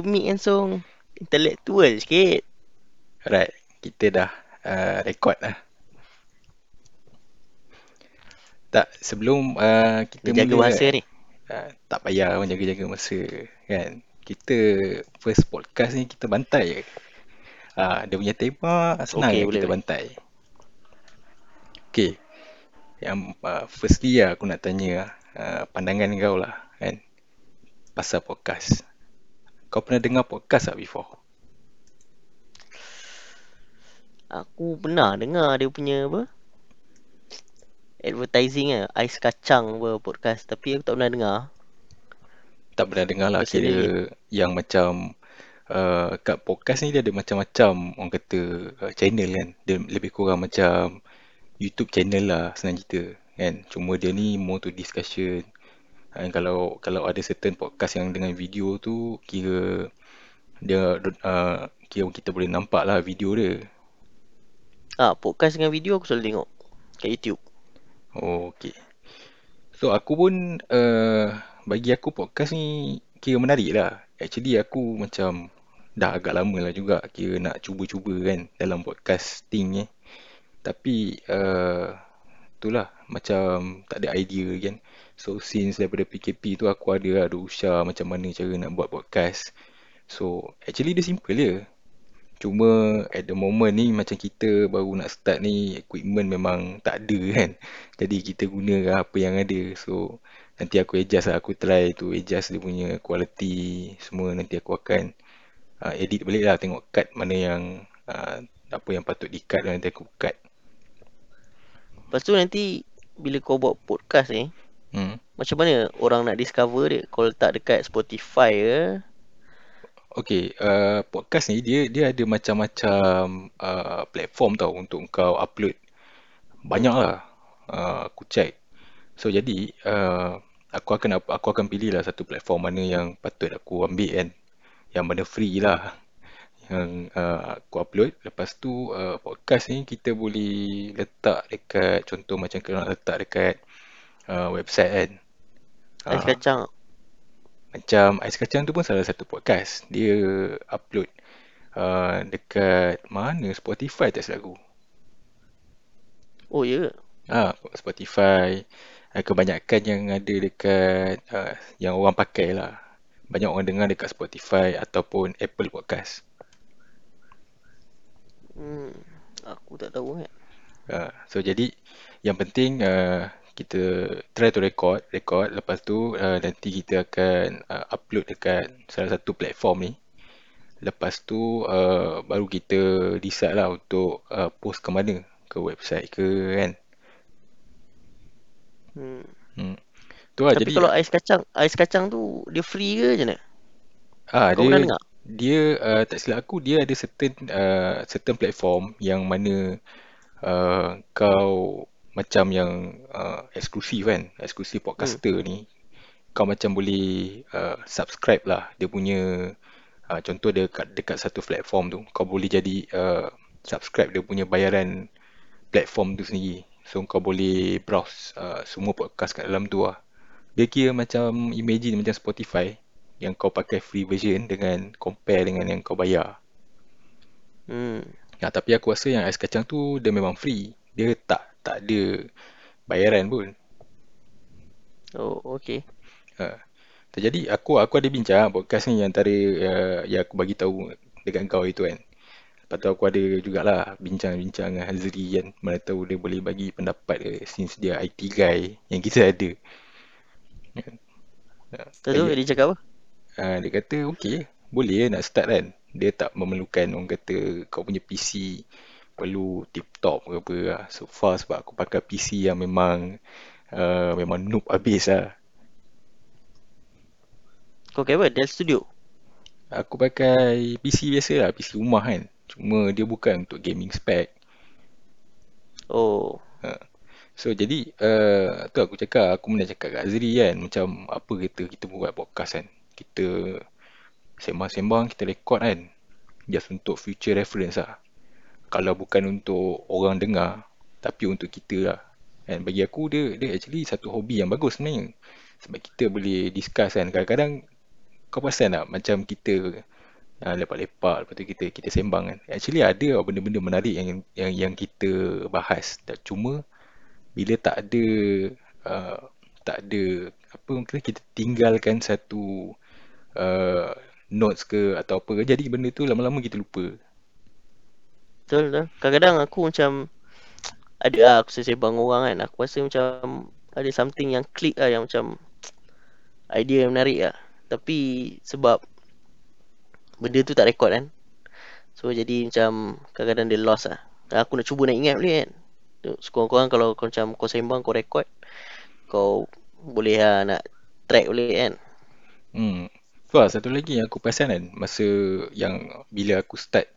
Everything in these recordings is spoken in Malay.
akademik kan song. Intellectual sikit. Alright, kita dah uh, record lah. Tak, sebelum uh, kita jaga mula, masa ni. Uh, tak payah pun jaga-jaga masa kan. Kita first podcast ni kita bantai je. Uh, dia punya tema senang okay, kita boleh. bantai. Okay. Yang uh, firstly lah, aku nak tanya uh, pandangan kau lah kan. Pasal podcast. Kau pernah dengar podcast tak before? Aku pernah dengar dia punya apa? Advertising lah. Ais kacang apa podcast. Tapi aku tak pernah dengar. tak pernah dengar lah kira yang macam uh, kat podcast ni dia ada macam-macam orang kata uh, channel kan dia lebih kurang macam YouTube channel lah senang cerita kan cuma dia ni more to discussion and kalau kalau ada certain podcast yang dengan video tu kira dia uh, kira kita boleh nampak lah video dia Ah, podcast dengan video aku selalu tengok. Kat YouTube. Oh, okay. So aku pun uh, bagi aku podcast ni kira menarik lah. Actually aku macam dah agak lama lah juga kira nak cuba-cuba kan dalam podcasting ni. Tapi uh, itulah macam tak ada idea kan. So since daripada PKP tu aku ada ada usaha macam mana cara nak buat podcast. So actually dia simple je. Cuma at the moment ni macam kita baru nak start ni equipment memang tak ada kan. Jadi kita guna apa yang ada. So nanti aku adjust lah. Aku try to adjust dia punya quality semua. Nanti aku akan uh, edit balik lah. Tengok cut mana yang uh, apa yang patut di cut nanti aku cut. Lepas tu nanti bila kau buat podcast ni, Hmm. macam mana orang nak discover dia? Kau letak dekat Spotify ke? Okay, uh, podcast ni dia dia ada macam-macam uh, platform tau untuk kau upload. Banyak lah. Uh, aku check. So jadi uh, aku akan aku akan pilih lah satu platform mana yang patut aku ambil kan. Yang mana free lah. Yang uh, aku upload. Lepas tu uh, podcast ni kita boleh letak dekat contoh macam kau nak letak dekat uh, website kan. Ais Ah. kacang. Macam Ais Kacang tu pun salah satu podcast. Dia upload uh, dekat mana? Spotify tak silap aku. Oh ya. Ah, Spotify. Uh, kebanyakan yang ada dekat uh, yang orang pakai lah. Banyak orang dengar dekat Spotify ataupun Apple Podcast. Hmm. Aku tak tahu kan. Uh, so jadi yang penting uh, kita try to record, record. Lepas tu uh, nanti kita akan uh, upload dekat salah satu platform ni. Lepas tu uh, baru kita decide lah untuk uh, post ke mana, ke website ke kan. Hmm. Hmm. Tu lah Tapi jadi kalau ais kacang, ais kacang tu dia free ke macam mana? ah Kau dia pernah dengar? Dia uh, tak silap aku dia ada certain uh, certain platform yang mana uh, kau macam yang uh, eksklusif kan, eksklusif Hmm. podcaster ni kau macam boleh uh, subscribe lah. Dia punya uh, contoh dekat dekat satu platform tu kau boleh jadi uh, subscribe dia punya bayaran platform tu sendiri. So kau boleh browse uh, semua podcast kat dalam tu lah. Dia kira macam imagine macam Spotify yang kau pakai free version dengan compare dengan yang kau bayar Hmm. Ya, tapi aku rasa yang ais kacang tu dia memang free. Dia tak tak ada bayaran pun. Oh, okay. Ha. Jadi aku aku ada bincang podcast ni antara uh, yang aku bagi tahu dekat kau itu kan. Lepas tu aku ada jugalah bincang-bincang dengan Hazri kan. Mana tahu dia boleh bagi pendapat dia since dia IT guy yang kita ada. Lepas tu bagi- dia cakap apa? Ha, dia kata okey, boleh nak start kan. Dia tak memerlukan orang kata kau punya PC perlu tip-top ke apa lah. So far sebab aku pakai PC yang memang uh, memang noob habis lah. Kau pakai apa? Dell Studio? Aku pakai PC biasa lah, PC rumah kan. Cuma dia bukan untuk gaming spec. Oh. Ha. So jadi uh, tu aku cakap, aku pernah cakap kat Azri kan. Macam apa kata kita buat podcast kan. Kita sembang-sembang, kita record kan. Just untuk future reference lah. Kalau bukan untuk orang dengar, tapi untuk kita lah. And bagi aku dia dia actually satu hobi yang bagus sebenarnya. Sebab kita boleh discuss kan. Kadang-kadang kau perasan tak macam kita uh, lepak-lepak lepas tu kita kita sembang kan. Actually ada benda-benda menarik yang yang yang kita bahas. Tak cuma bila tak ada uh, tak ada apa kita tinggalkan satu uh, notes ke atau apa jadi benda tu lama-lama kita lupa. Betul betul. Kadang-kadang aku macam ada lah aku sembang orang kan. Aku rasa macam ada something yang klik lah yang macam idea yang menarik lah. Tapi sebab benda tu tak record kan. So jadi macam kadang-kadang dia lost lah. Aku nak cuba nak ingat boleh kan. Sekurang-kurang kalau kau macam kau sembang kau record. Kau boleh lah nak track boleh kan. Hmm. Wah, satu lagi yang aku perasan kan masa yang bila aku start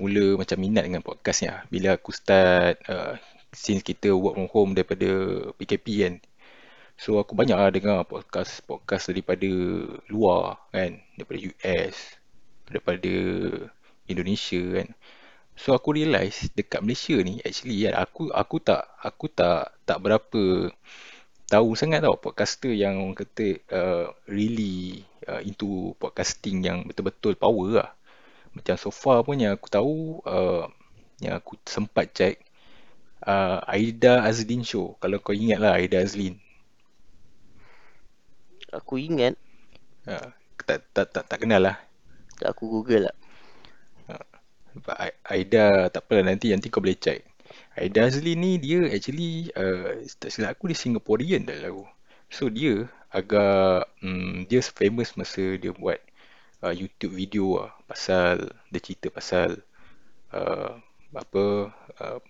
mula macam minat dengan podcast ni lah. Bila aku start uh, since kita work from home daripada PKP kan. So aku banyak lah dengar podcast-podcast daripada luar kan. Daripada US, daripada Indonesia kan. So aku realise dekat Malaysia ni actually kan aku aku tak aku tak tak berapa tahu sangat tau podcaster yang orang kata uh, really uh, into podcasting yang betul-betul power lah. Macam so far pun yang aku tahu uh, yang aku sempat check uh, Aida Azlin Show. Kalau kau ingat lah Aida Azlin. Aku ingat. Uh, tak, tak, tak, tak kenal lah. Aku google lah. Uh, Aida tak apalah nanti nanti kau boleh check. Aida Azlin ni dia actually uh, tak silap aku dia Singaporean dah lagu. So dia agak um, dia famous masa dia buat uh, YouTube video lah pasal dia cerita pasal uh, apa uh,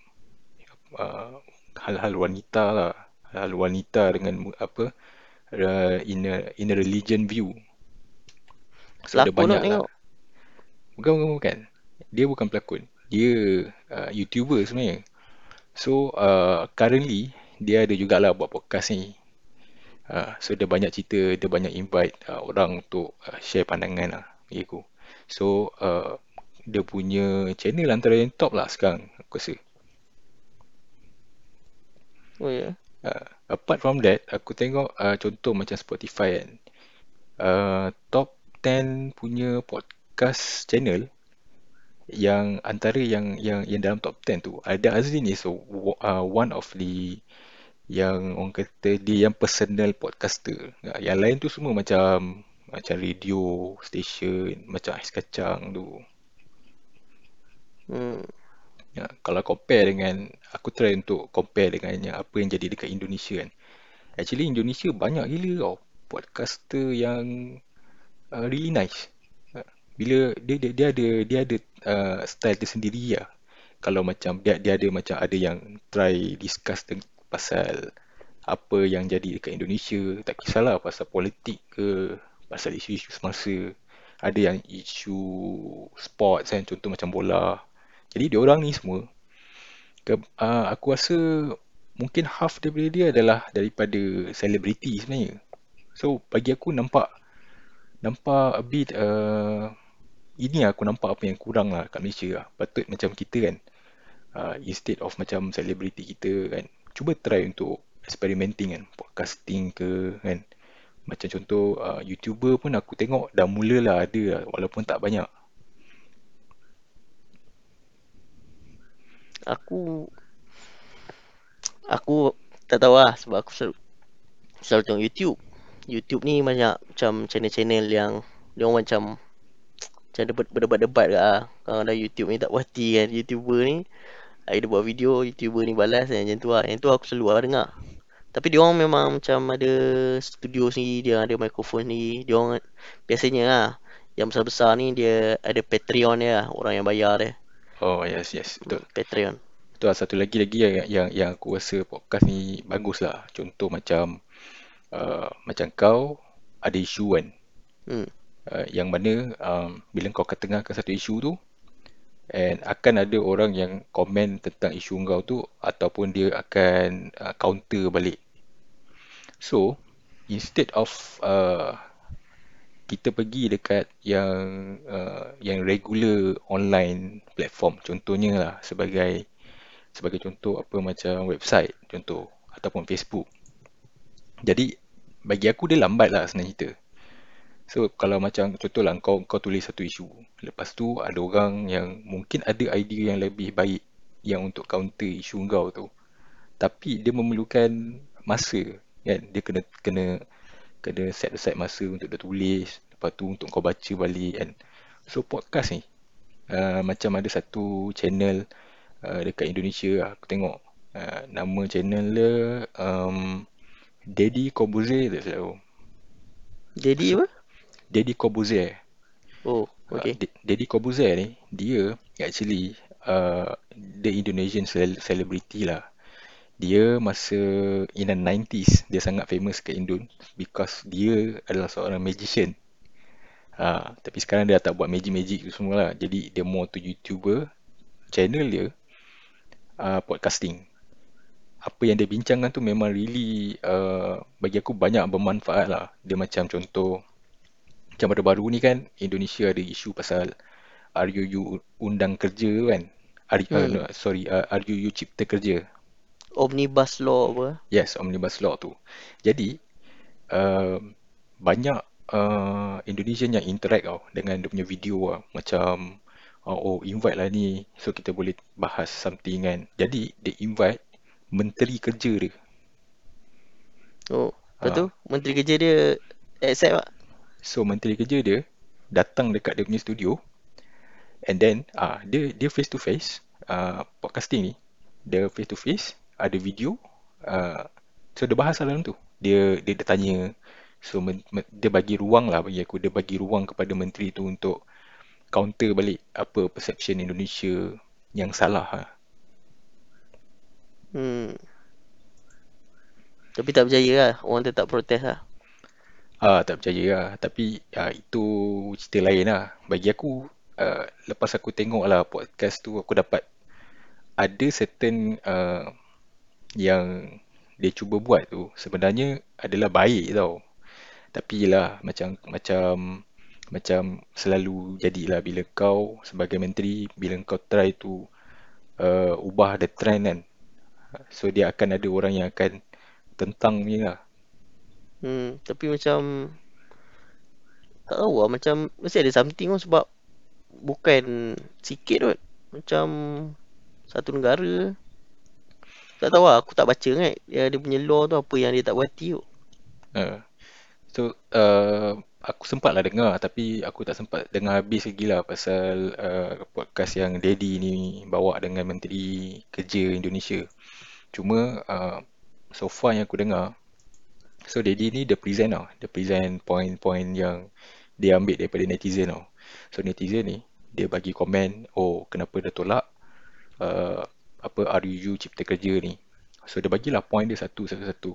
uh, hal-hal wanita lah. Hal wanita dengan apa uh, in a in a religion view. So ada banyak lah. Bukan, bukan bukan. Dia bukan pelakon. Dia uh, youtuber sebenarnya so uh, currently dia ada jugalah buat podcast ni uh, so dia banyak cerita dia banyak invite uh, orang untuk uh, share pandangan lah aku so uh, dia punya channel antara yang top lah sekarang aku rasa Oh ya. Yeah. Uh, apart from that, aku tengok uh, contoh macam Spotify kan. Uh, top 10 punya podcast channel yang antara yang yang yang dalam top 10 tu ada Azrin ni so uh, one of the yang orang kata dia yang personal podcaster. Yang lain tu semua macam macam radio station, macam ais kacang tu. Hmm. Ya, kalau compare dengan aku try untuk compare dengan yang apa yang jadi dekat Indonesia kan. Actually Indonesia banyak gila tau podcaster yang uh, really nice. Bila dia dia, dia ada dia ada uh, style tersendiri lah. Kalau macam dia dia ada macam ada yang try discuss pasal apa yang jadi dekat Indonesia, tak kisahlah pasal politik ke, pasal isu-isu semasa. Ada yang isu sports kan, contoh macam bola. Jadi dia orang ni semua ke, uh, aku rasa mungkin half daripada dia adalah daripada selebriti sebenarnya. So bagi aku nampak nampak a bit uh, ini aku nampak apa yang kurang lah kat Malaysia lah. Patut macam kita kan uh, instead of macam selebriti kita kan cuba try untuk experimenting kan podcasting ke kan macam contoh uh, YouTuber pun aku tengok dah mulalah ada lah, walaupun tak banyak aku aku tak tahu lah sebab aku selalu selalu tengok YouTube. YouTube ni banyak macam channel-channel yang dia orang macam macam berdebat-debat ke lah. Kalau ada YouTube ni tak puati kan YouTuber ni. Dia buat video, YouTuber ni balas kan macam tu lah. Yang tu aku selalu lah dengar. Tapi dia orang memang macam ada studio sendiri, dia ada mikrofon ni. Dia orang biasanya lah yang besar-besar ni dia ada Patreon dia lah, orang yang bayar dia. Oh yes yes betul. Patreon. Betul lah satu lagi lagi yang yang yang aku rasa podcast ni bagus lah. Contoh macam uh, macam kau ada isu kan. Hmm. Uh, yang mana um, bila kau ketengahkan satu isu tu and akan ada orang yang komen tentang isu kau tu ataupun dia akan uh, counter balik. So instead of uh, kita pergi dekat yang uh, yang regular online platform contohnya lah sebagai sebagai contoh apa macam website contoh ataupun Facebook jadi bagi aku dia lambat lah senang cerita So kalau macam contohlah kau kau tulis satu isu, lepas tu ada orang yang mungkin ada idea yang lebih baik yang untuk counter isu kau tu. Tapi dia memerlukan masa kan. Dia kena kena kena set aside masa untuk dia tulis, lepas tu untuk kau baca balik kan. So podcast ni uh, macam ada satu channel uh, dekat Indonesia aku tengok uh, nama channel dia um, Daddy Corbuzier tak aku. Jadi apa? Daddy Corbuzier. Oh, Uh, okay. D- Deddy Corbuzier ni dia actually uh, the Indonesian cel- celebrity lah. Dia masa in the 90s dia sangat famous ke Indon because dia adalah seorang magician. Uh, tapi sekarang dia tak buat magic-magic tu semua lah. Jadi dia more to YouTuber. Channel dia uh, podcasting. Apa yang dia bincangkan tu memang really uh, bagi aku banyak bermanfaat lah. Dia macam contoh macam baru-baru ni kan Indonesia ada isu pasal RUU Undang Kerja kan? R, uh, Hmm. no, sorry uh, RUU Cipta Kerja. Omnibus law apa? yes Omnibus Law tu. Jadi uh, banyak uh, Indonesian yang interact tau dengan dia punya video lah macam uh, oh invite lah ni so kita boleh bahas something kan. Jadi dia invite Menteri Kerja dia. Oh, lepas tu Menteri Kerja dia accept tak? So menteri kerja dia datang dekat dia punya studio and then ah dia dia face to face ah podcasting ni dia face to face ada video ah so dia bahas dalam tu. Dia dia, dia tanya so men, men, dia bagi ruang lah bagi aku dia bagi ruang kepada menteri tu untuk counter balik apa perception Indonesia yang salah ha. Hmm. Tapi tak berjaya lah. Orang tetap protes lah. Ah, tak percaya lah. Tapi ah, itu cerita lain lah. Bagi aku, ah, lepas aku tengok lah podcast tu, aku dapat ada certain ah, yang dia cuba buat tu sebenarnya adalah baik tau. Tapi lah macam macam macam selalu jadilah bila kau sebagai menteri, bila kau try to uh, ubah the trend kan. So dia akan ada orang yang akan tentang ni lah. Hmm. Tapi macam tak tahu lah. Macam mesti ada something pun sebab bukan sikit kot. Macam satu negara. Tak tahu lah. Aku tak baca kan. Dia, dia punya law tu apa yang dia tak berhati tu. Uh, so uh, aku sempat lah dengar tapi aku tak sempat dengar habis lagi lah pasal uh, podcast yang Daddy ni bawa dengan Menteri Kerja Indonesia. Cuma uh, so far yang aku dengar so Daddy ni dia present tau. Dia present point-point yang dia ambil daripada netizen tau. So netizen ni dia bagi komen oh kenapa dia tolak uh, apa RUU Cipta Kerja ni. So dia bagilah point dia satu satu satu.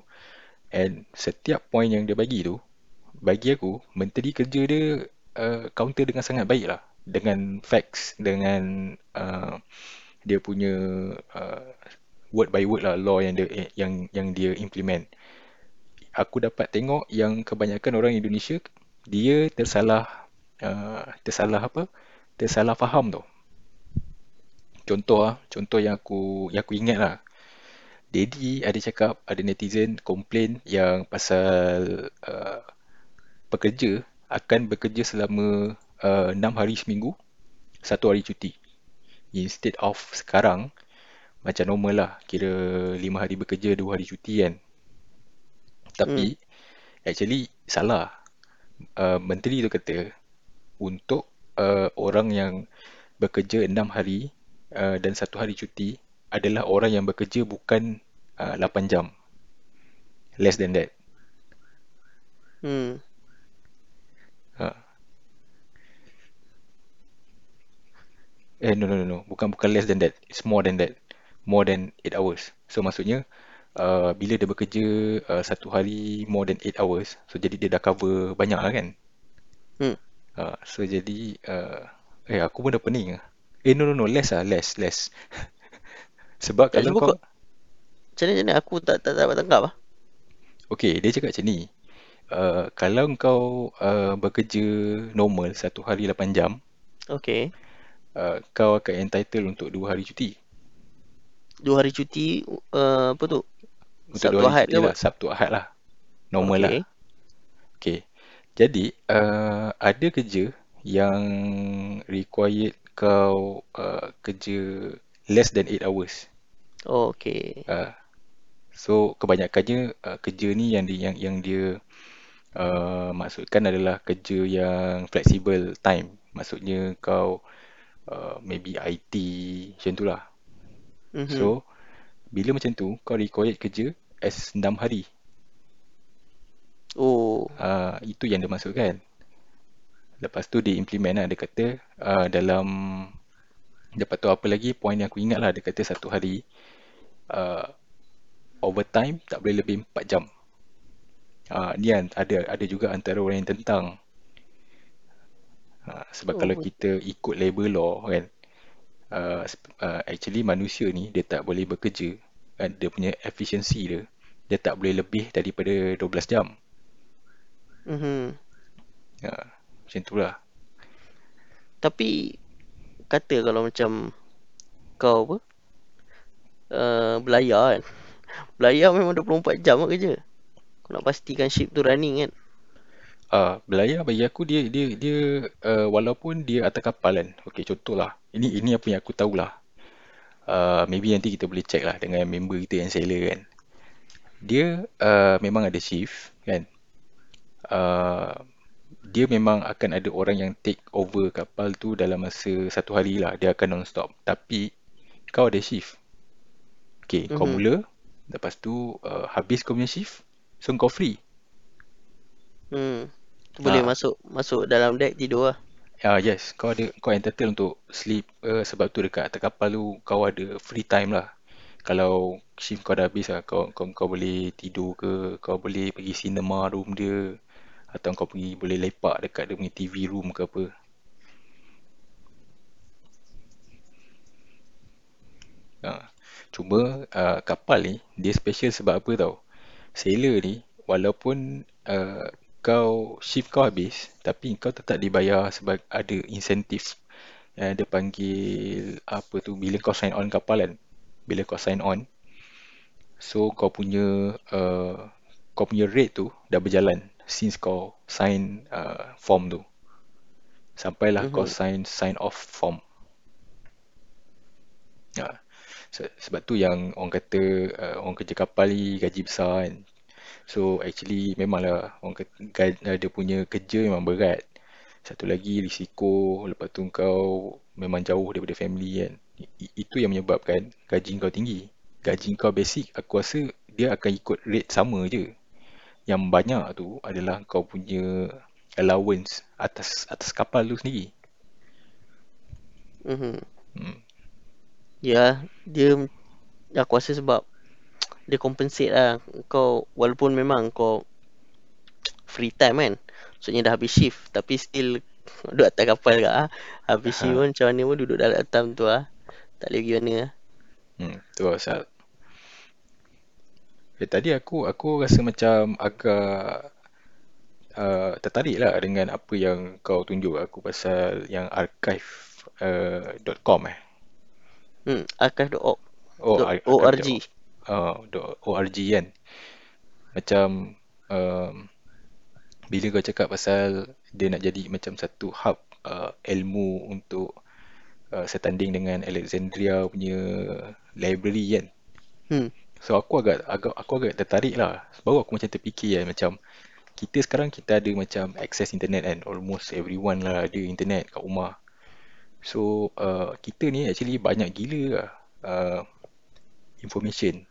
And setiap point yang dia bagi tu bagi aku menteri kerja dia uh, counter dengan sangat baik lah dengan facts dengan uh, dia punya uh, word by word lah law yang dia yang yang dia implement aku dapat tengok yang kebanyakan orang Indonesia dia tersalah uh, tersalah apa tersalah faham tau contoh ah contoh yang aku yang aku ingat lah Daddy ada cakap ada netizen komplain yang pasal uh, pekerja akan bekerja selama uh, 6 hari seminggu, satu hari cuti. Instead of sekarang, macam normal lah, kira 5 hari bekerja, 2 hari cuti kan. Tapi, actually salah. Uh, menteri tu kata, untuk uh, orang yang bekerja 6 hari uh, dan satu hari cuti, adalah orang yang bekerja bukan uh, 8 jam. Less than that. Hmm. Ha. Eh, no, no, no, no. Bukan bukan less than that. It's more than that. More than 8 hours. So, maksudnya, uh, bila dia bekerja uh, satu hari more than 8 hours, so jadi dia dah cover banyak lah kan? Hmm. Uh, so, jadi, uh, eh, aku pun dah pening lah. Eh, no, no, no. Less lah. Less, less. Sebab kalau kau... kau. Macam mana, macam mana? Aku tak, tak, tak dapat tangkap lah. Okay, dia cakap macam ni. Uh, kalau kau uh, bekerja normal satu hari 8 jam, Okay. uh, kau akan entitled untuk dua hari cuti. Dua hari cuti, uh, apa tu? Untuk Sabtu Ahad ke lah? Sabtu Ahad lah. Normal okay. lah. Okay. Jadi, uh, ada kerja yang required kau uh, kerja less than 8 hours. Oh, okay. Uh, so, kebanyakannya uh, kerja ni yang dia, yang, yang dia uh, maksudkan adalah kerja yang flexible time. Maksudnya kau uh, maybe IT macam tu lah. Mm-hmm. So, bila macam tu, kau required kerja as 6 hari. Oh. Uh, itu yang dia maksudkan. Lepas tu dia implement lah. Dia kata uh, dalam... Dapat tu apa lagi, poin yang aku ingat lah. Dia kata satu hari uh, overtime tak boleh lebih 4 jam. Uh, ni ada ada juga antara orang yang tentang. Uh, sebab oh. kalau kita ikut labor law kan, uh, uh, actually manusia ni dia tak boleh bekerja. Uh, dia punya efficiency dia, dia tak boleh lebih daripada 12 jam. Mm-hmm. Uh, macam tu lah. Tapi kata kalau macam kau apa uh, belayar kan belayar memang 24 jam lah kerja kau nak pastikan ship tu running kan Ah, uh, belayar bagi aku dia dia dia uh, walaupun dia atas kapal kan. Okey, contohlah. Ini ini apa yang aku tahulah. Uh, maybe nanti kita boleh check lah dengan member kita yang sailor kan. Dia uh, memang ada shift kan. Uh, dia memang akan ada orang yang take over kapal tu dalam masa satu hari lah. Dia akan non-stop. Tapi kau ada shift. Okay, mm-hmm. kau mhm. mula. Lepas tu uh, habis kau punya shift. So kau free. Hmm. Boleh ha. masuk masuk dalam deck tidur lah. Ya, uh, yes. Kau ada kau entitled untuk sleep uh, sebab tu dekat atas kapal tu kau ada free time lah. Kalau shift kau dah habis lah, kau, kau, kau boleh tidur ke, kau boleh pergi cinema room dia, atau kau pergi boleh lepak dekat dia punya TV room ke apa. Ha. Cuma uh, kapal ni dia special sebab apa tau? Sailor ni walaupun uh, kau shift kau habis Tapi kau tetap dibayar sebab ada insentif. Yang dia panggil apa tu bila kau sign on kapal kan Bila kau sign on. So kau punya uh, kau punya rate tu dah berjalan since kau sign uh, form tu. Sampailah mm-hmm. kau sign sign off form. Ya. Sebab tu yang orang kata uh, orang kerja kapal ni gaji besar kan. So actually memanglah orang kata uh, dia punya kerja memang berat. Satu lagi risiko lepas tu kau memang jauh daripada family kan itu yang menyebabkan gaji kau tinggi gaji kau basic aku rasa dia akan ikut rate sama je yang banyak tu adalah kau punya allowance atas atas kapal tu sendiri. Mhm. Hmm. Ya, dia aku rasa sebab dia compensate lah kau walaupun memang kau free time kan. Maksudnya dah habis shift tapi still duduk atas kapal ke ah. Habis shift pun macam mana pun duduk dalam atam tu ah. Tak boleh pergi mana ah. Hmm, tu pasal Eh, tadi aku aku rasa macam agak uh, tertarik lah dengan apa yang kau tunjuk aku pasal yang archive.com uh, eh. Hmm, archive.org. Oh, org. Oh, org kan. Macam um, bila kau cakap pasal dia nak jadi macam satu hub uh, ilmu untuk uh, setanding dengan Alexandria punya library kan. Hmm. So aku agak agak aku agak tertarik lah. Baru aku macam terfikir kan macam kita sekarang kita ada macam access internet kan. Almost everyone lah ada internet kat rumah. So uh, kita ni actually banyak gila lah uh, information.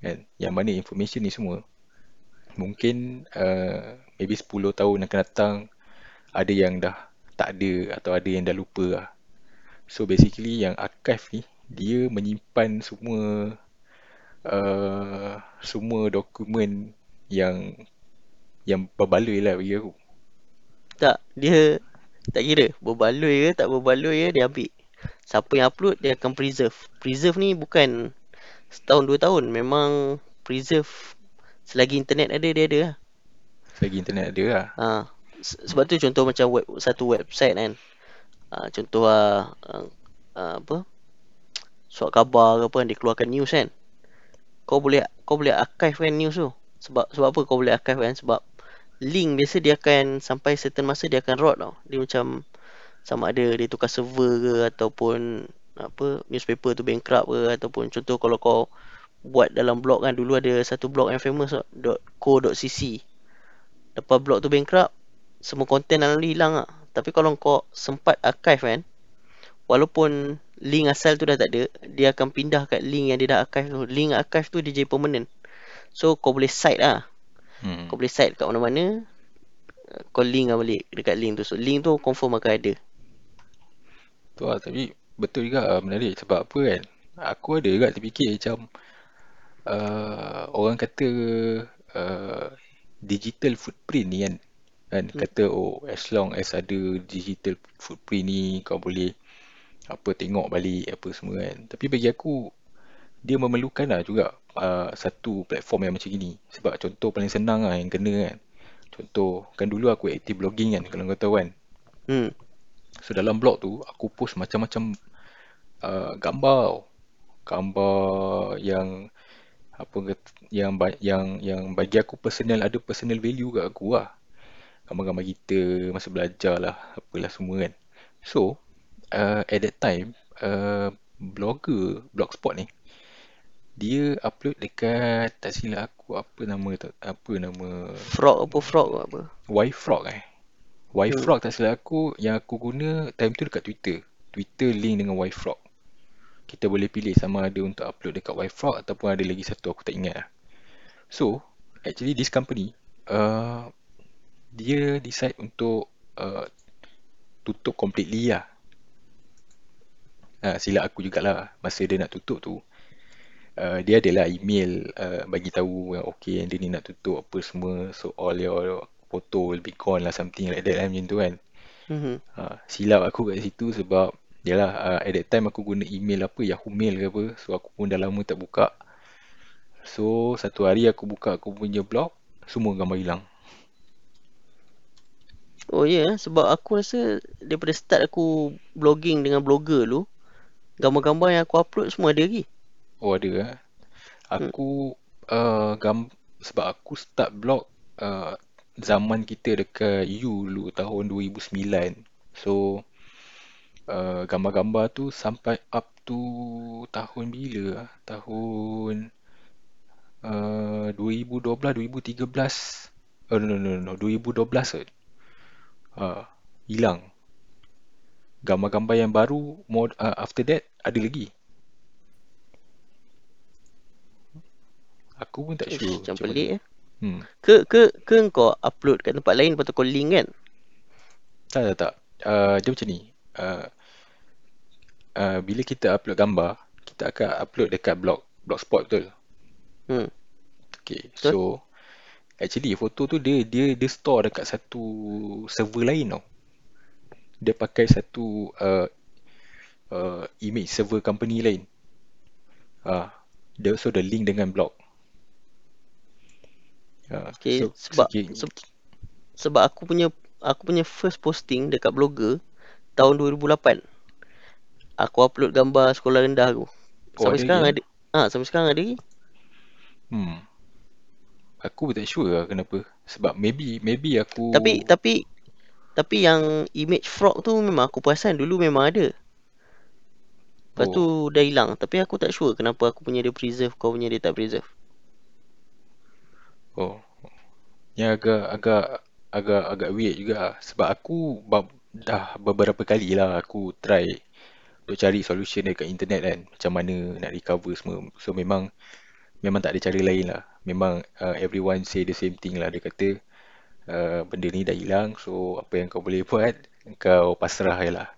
Kan? Yang mana information ni semua mungkin uh, maybe 10 tahun akan datang ada yang dah tak ada atau ada yang dah lupa lah. So basically yang archive ni dia menyimpan semua uh, semua dokumen yang yang berbaloi lah bagi aku. Tak, dia tak kira berbaloi ke tak berbaloi ke dia ambil. Siapa yang upload dia akan preserve. Preserve ni bukan setahun dua tahun. Memang preserve selagi internet ada dia ada lah. Selagi internet ada lah. Ha. Sebab tu contoh macam web, satu website kan. Ha, contoh uh, uh, apa surat khabar ke apa yang dikeluarkan news kan kau boleh kau boleh archive kan news tu sebab sebab apa kau boleh archive kan sebab link biasa dia akan sampai certain masa dia akan rot tau. Dia macam sama ada dia tukar server ke ataupun apa newspaper tu bankrupt ke ataupun contoh kalau kau buat dalam blog kan dulu ada satu blog yang famous .co.cc. Lepas blog tu bankrupt, semua konten dalam tu hilang ah. Tapi kalau kau sempat archive kan, walaupun link asal tu dah tak ada, dia akan pindah kat link yang dia dah archive tu. Link archive tu dia jadi permanent. So kau boleh cite lah. Hmm. Kau boleh cite kat mana-mana Kau link lah balik dekat link tu So link tu confirm akan ada Tu lah, tapi betul juga lah menarik sebab apa kan? Aku ada juga terfikir macam uh, orang kata uh, digital footprint ni kan. Kan Hmm. kata oh as long as ada digital footprint ni kau boleh apa tengok balik apa semua kan. Tapi bagi aku dia memerlukan lah juga uh, satu platform yang macam gini. Sebab contoh paling senang lah yang kena kan. Contoh kan dulu aku aktif blogging kan kalau kau tahu kan. hmm. So dalam blog tu aku post macam-macam uh, gambar tau. Gambar yang apa yang yang yang bagi aku personal ada personal value kat aku lah. Gambar-gambar kita masa belajar lah apalah semua kan. So uh, at that time uh, blogger blogspot ni dia upload dekat tak silap aku apa nama tu apa nama Frog apa frog apa Yfrog eh. hmm. Yfrog tak silap aku yang aku guna time tu dekat Twitter. Twitter link dengan Yfrog. Kita boleh pilih sama ada untuk upload dekat Yfrog ataupun ada lagi satu aku tak ingat lah. So, actually this company uh, dia decide untuk uh, tutup completely lah. Uh, silap aku jugalah masa dia nak tutup tu. Uh, dia adalah email uh, bagi tahu yang okay yang dia ni nak tutup apa semua so all your photo will be gone lah something like that lah macam tu kan hmm. uh, silap aku kat situ sebab yalah uh, at that time aku guna email apa Yahoo Mail ke apa so aku pun dah lama tak buka so satu hari aku buka aku punya blog semua gambar hilang Oh ya yeah. sebab aku rasa Daripada start aku blogging dengan blogger dulu Gambar-gambar yang aku upload semua ada lagi oh ada hmm. aku uh, gam sebab aku start blog uh, zaman kita dekat U dulu tahun 2009 so uh, gambar-gambar tu sampai up to tahun bila ah? Tahun uh, 2012 2013 oh, no no no no 2012 kot uh, hilang. Gambar-gambar yang baru mod, uh, after that ada lagi. Aku pun tak sure Macam pelik eh. Hmm. Ke, ke, ke kau upload kat tempat lain Lepas tu kau link kan? Tak tak tak. Uh, dia macam ni. Uh, uh, bila kita upload gambar kita akan upload dekat blog blogspot betul? Hmm. okay Betul. so actually foto tu dia dia dia store dekat satu server lain tau. Dia pakai satu uh, uh, image server company lain. Ah uh, dia also ada link dengan blog. Uh, Okay so sebab sikit se, Sebab aku punya Aku punya first posting dekat blogger Tahun 2008 Aku upload gambar sekolah rendah aku oh Sampai ada sekarang lagi? ada Ah, Sampai sekarang ada lagi? Hmm aku tak sure lah kenapa. Sebab maybe maybe aku Tapi Tapi Tapi yang image frog tu Memang aku perasan dulu memang ada. Lepas oh. tu dah hilang. Tapi aku tak sure Kenapa aku punya dia preserve Kau punya dia tak preserve. Oh. Yang agak agak agak agak weird juga lah. sebab aku dah beberapa kali lah aku try untuk cari solution dekat internet kan. Macam mana nak recover semua. So memang memang tak ada cara lain lah memang uh, everyone say the same thing lah. Dia kata uh, benda ni dah hilang so apa yang kau boleh buat kau pasrah je lah.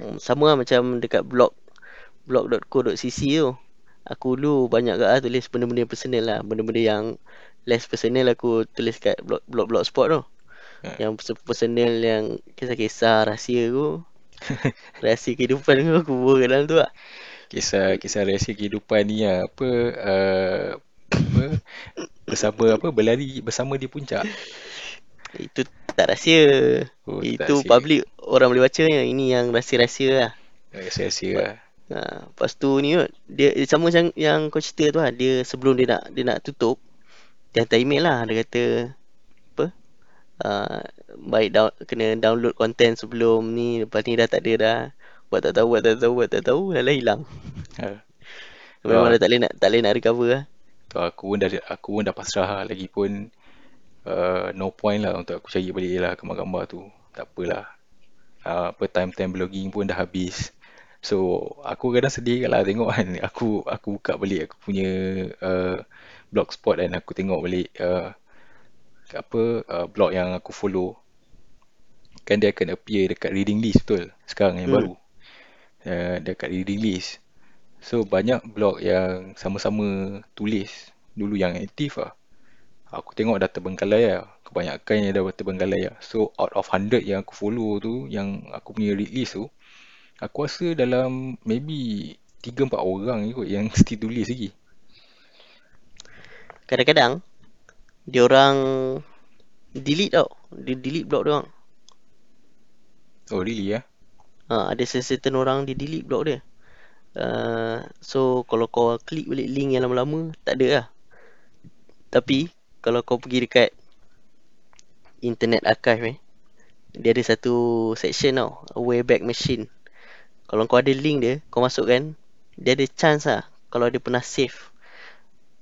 Hmm, Sama lah macam dekat blog blog.co.cc tu. Aku dulu banyak gak lah tulis benda-benda personal lah. Benda-benda yang less personal aku tulis kat blog blog blogspot tu. Ha. Yang pers- personal yang kisah-kisah rahsia aku. Rahsia kehidupan aku aku buat kat dalam tu lah. Kisah kisah rahsia kehidupan ni lah. Apa uh, apa? Bersama apa? Berlari bersama di puncak. Itu tak rahsia. Oh tak Itu rahsia. public orang boleh baca yang Ini yang rahsia-rahsia lah. Rahsia-rahsia lah. ha, lepas tu ni kot Dia dia sama macam yang kau cerita tu lah. Dia sebelum dia nak dia nak tutup Dia hantar email lah. Dia kata uh, baik down, kena download konten sebelum ni. Lepas ni dah tak ada dah. Buat tak tahu buat tak tahu buat tak tahu dah lah hilang. Ha. memang Wah. dah tak boleh nak tak boleh nak recover lah Tu aku pun dah aku pun dah pasrah lah. Lagipun uh, no point lah untuk aku cari balik lah gambar-gambar tu. Tak apalah. Uh, apa time-time blogging pun dah habis. So aku kadang sedih lah tengok kan. Aku aku buka balik aku punya uh, blogspot dan aku tengok balik uh, apa uh, blog yang aku follow. Kan dia akan appear dekat reading list betul. Sekarang yang Hmm. baru. Uh, dekat reading list. So banyak blog yang sama-sama tulis dulu yang aktif lah. Aku tengok dah terbengkalai lah. Kebanyakan yang dah terbengkalai lah. So out of 100 yang aku follow tu, yang aku punya read list tu, aku rasa dalam maybe 3-4 orang je kot yang still tulis lagi. kadang-kadang dia orang delete tau dia delete blog dia orang Oh really ya? ha, ada certain orang dia delete blog dia uh, so kalau kau klik balik link yang lama-lama tak ada lah. Tapi kalau kau pergi dekat internet archive eh dia ada satu section tau wayback machine. Kalau kau ada link dia kau masukkan dia ada chance lah kalau dia pernah save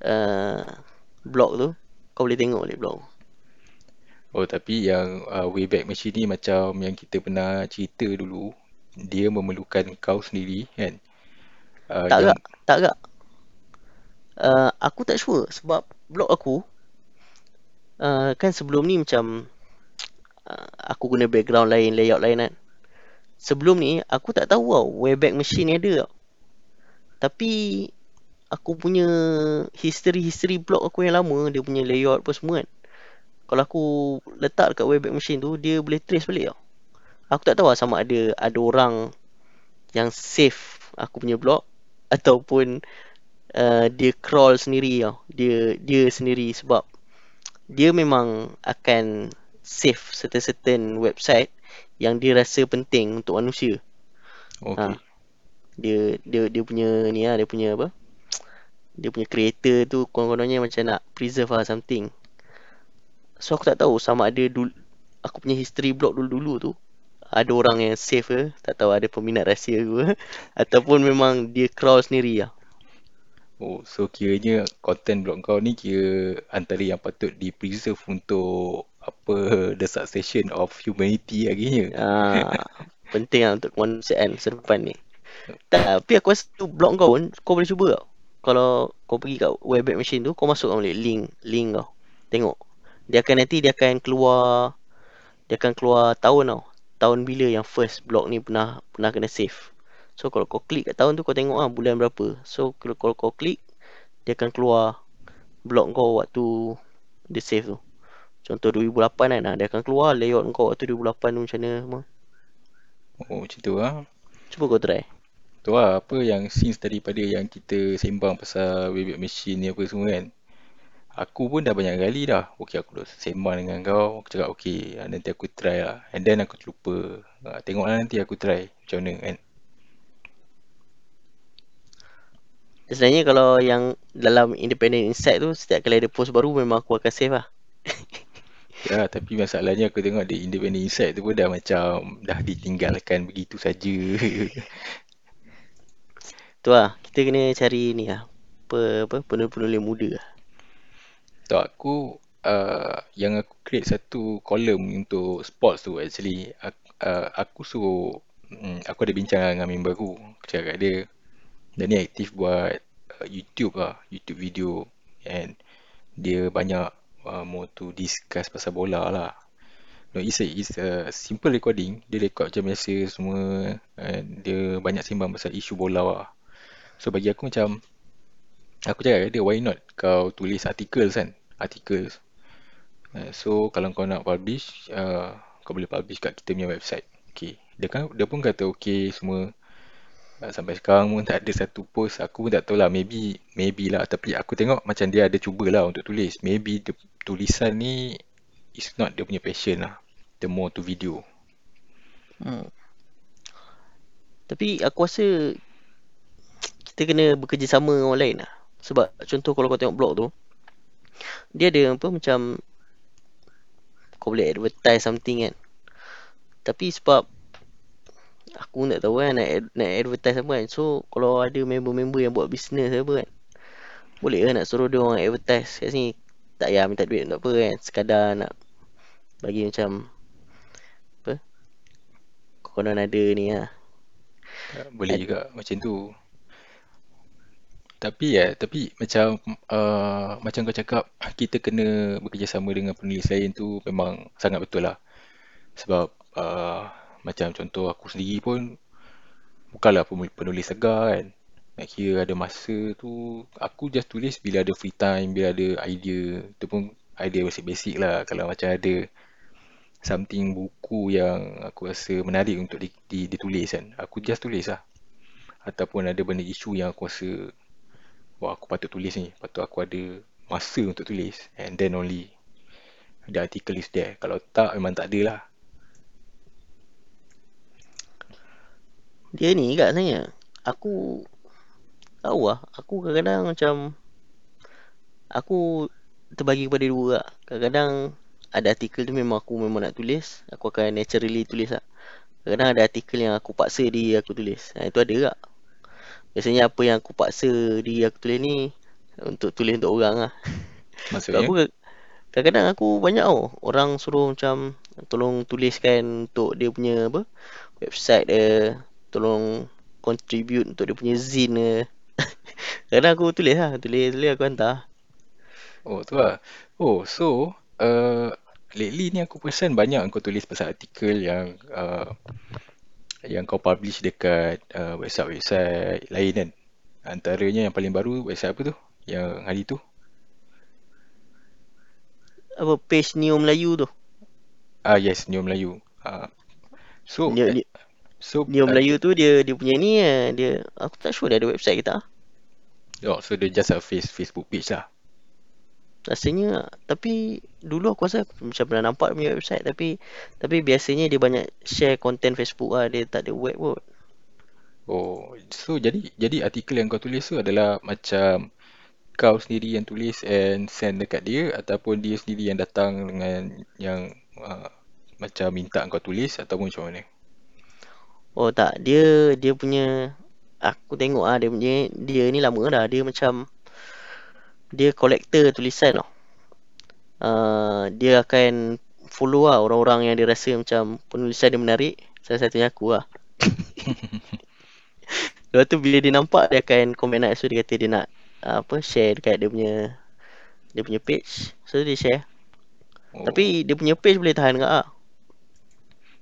uh, blog tu. Kau boleh tengok balik blog Oh tapi yang uh, Wayback Machine ni macam yang kita pernah cerita dulu, dia memerlukan kau sendiri kan? Uh, tak yang, agak tak agak uh, aku tak sure sebab blog aku uh, kan sebelum ni macam uh, aku guna background lain layout lain kan. Sebelum ni aku tak tahu tau wayback machine ni ada tau tapi aku punya history-history blog aku yang lama dia punya layout apa semua kan. Kalau aku letak dekat wayback machine tu dia boleh trace balik tau. Aku tak tahu lah sama ada ada orang yang save aku punya blog ataupun uh, dia crawl sendiri tau dia dia sendiri sebab dia memang akan save certain-certain website yang dia rasa penting untuk manusia okay. ha. dia dia dia punya ni lah dia punya apa dia punya creator tu konon-kononnya macam nak preserve lah something so aku tak tahu sama ada dulu aku punya history blog dulu-dulu tu ada orang yang save ke tak tahu ada peminat rahsia ke ataupun memang dia crawl sendiri lah Oh, so kiranya konten blog kau ni kira antara yang patut di preserve untuk apa the succession of humanity agaknya. Ah, penting lah untuk kemanusiaan masa depan ni. Tapi aku rasa tu blog kau pun kau boleh cuba tau. Kalau kau pergi kat webback machine tu kau masukkan boleh link link kau. Tengok. Dia akan nanti dia akan keluar dia akan keluar tahun tau. Tahun bila yang first blog ni pernah pernah kena save. So kalau kau klik kat tahun tu kau tengok ah bulan berapa. So kalau, kalau kau klik dia akan keluar blog kau waktu dia save tu. Contoh 2008 kan ah, dia akan keluar layout kau waktu 2008 tu macam mana semua. Oh, macam tu lah. Cuba kau try. Tu lah apa yang since daripada yang kita sembang pasal Wayback Machine ni apa semua kan. Aku pun dah banyak kali dah. Okay aku dah sembang dengan kau. Aku cakap okay nanti aku try lah. And then aku terlupa. Ha, tengoklah nanti aku try macam mana kan. Sebenarnya kalau yang dalam Independent Insight tu setiap kali ada post baru memang aku akan save lah. Ya, tapi masalahnya aku tengok di Independent Insight tu pun dah macam dah ditinggalkan begitu saja. Tu lah, kita kena cari ni lah. Apa, apa penulis-penulis muda lah. Tu aku uh, yang aku create satu column untuk sports tu actually uh, aku suruh um, aku ada bincang dengan member aku. Cakap kat dia dia ni aktif buat uh, YouTube lah, YouTube video and dia banyak uh, more to discuss pasal bola lah. No, it's a, it's a simple recording. Dia record macam biasa semua. Dia banyak sembang pasal isu bola lah. So bagi aku macam Aku cakap dia why not kau tulis articles kan Articles uh, So kalau kau nak publish uh, Kau boleh publish kat kita punya website. Okay. Dia, kan, dia pun kata okay semua uh, Sampai sekarang pun tak ada satu post. Aku pun tak tahu lah maybe Maybe lah. Tapi aku tengok macam dia ada cubalah untuk tulis. Maybe the, tulisan ni Is not dia punya passion lah. The more to video. Hmm. Tapi aku rasa kita kena bekerjasama orang lain lah. Sebab contoh kalau kau tengok blog tu, dia ada apa macam kau boleh advertise something kan. Tapi sebab aku tak tahu kan nak, nak advertise apa kan. So kalau ada member-member yang buat business apa kan. Boleh ke nak suruh dia orang advertise kat sini. Tak payah minta duit untuk apa kan. Sekadar nak bagi macam apa. Konon ada ni lah. Boleh juga macam tu. Tapi ya, tapi macam uh, macam kau cakap kita kena bekerjasama dengan penulis lain tu memang sangat betul lah. Sebab uh, macam contoh aku sendiri pun bukanlah penulis segar kan. Nak kira ada masa tu aku just tulis bila ada free time, bila ada idea. Tu pun idea basic-basic lah kalau macam ada something buku yang aku rasa menarik untuk ditulis kan. Aku just tulis lah. Ataupun ada benda isu yang aku rasa wah aku patut tulis ni. Patut aku ada masa untuk tulis. And then only the article is there. Kalau tak memang tak ada lah dia ni kat sebenarnya aku tahu lah aku kadang-kadang macam aku terbagi kepada dua lah kadang-kadang ada artikel tu memang aku memang nak tulis. Aku akan naturally tulis lah. Kadang-kadang ada artikel yang aku paksa diri aku tulis. Ha, itu ada tak Biasanya apa yang aku paksa diri aku tulis ni Untuk tulis untuk orang lah. Maksudnya? Aku Kadang-kadang aku banyak tau. Orang suruh macam Tolong tuliskan untuk dia punya apa? Website dia. Tolong contribute untuk dia punya zine dia. Kadang aku tulis lah. Tulis-tulis aku hantar. Oh tu lah. Oh so uh, Lately ni aku perasan banyak kau tulis pasal artikel yang uh, yang kau publish dekat uh, website-website lain kan? Antaranya yang paling baru website apa tu? Yang hari tu? Apa page Neo Melayu tu? Ah yes Neo Melayu. Ah. So Neo, eh, so Neo uh, Melayu tu dia dia punya ni eh, dia aku tak sure dia ada website kita oh so dia just a face Facebook page lah Rasanya tapi dulu aku rasa macam pernah nampak punya website tapi tapi biasanya dia banyak share content Facebook lah dia tak ada web pun. Oh, so jadi jadi artikel yang kau tulis tu adalah macam kau sendiri yang tulis and send dekat dia ataupun dia sendiri yang datang dengan yang uh, macam minta kau tulis ataupun macam mana? Oh tak, dia dia punya aku tengok ah dia punya dia ni lama dah dia macam dia kolektor tulisan tau. Uh, dia akan follow lah orang-orang yang dia rasa macam penulisan dia menarik. Salah satunya aku lah. Lepas tu bila dia nampak dia akan komen lah. So dia kata dia nak uh, apa share dekat dia punya dia punya page. So dia share. Oh. Tapi dia punya page boleh tahan enggak ah?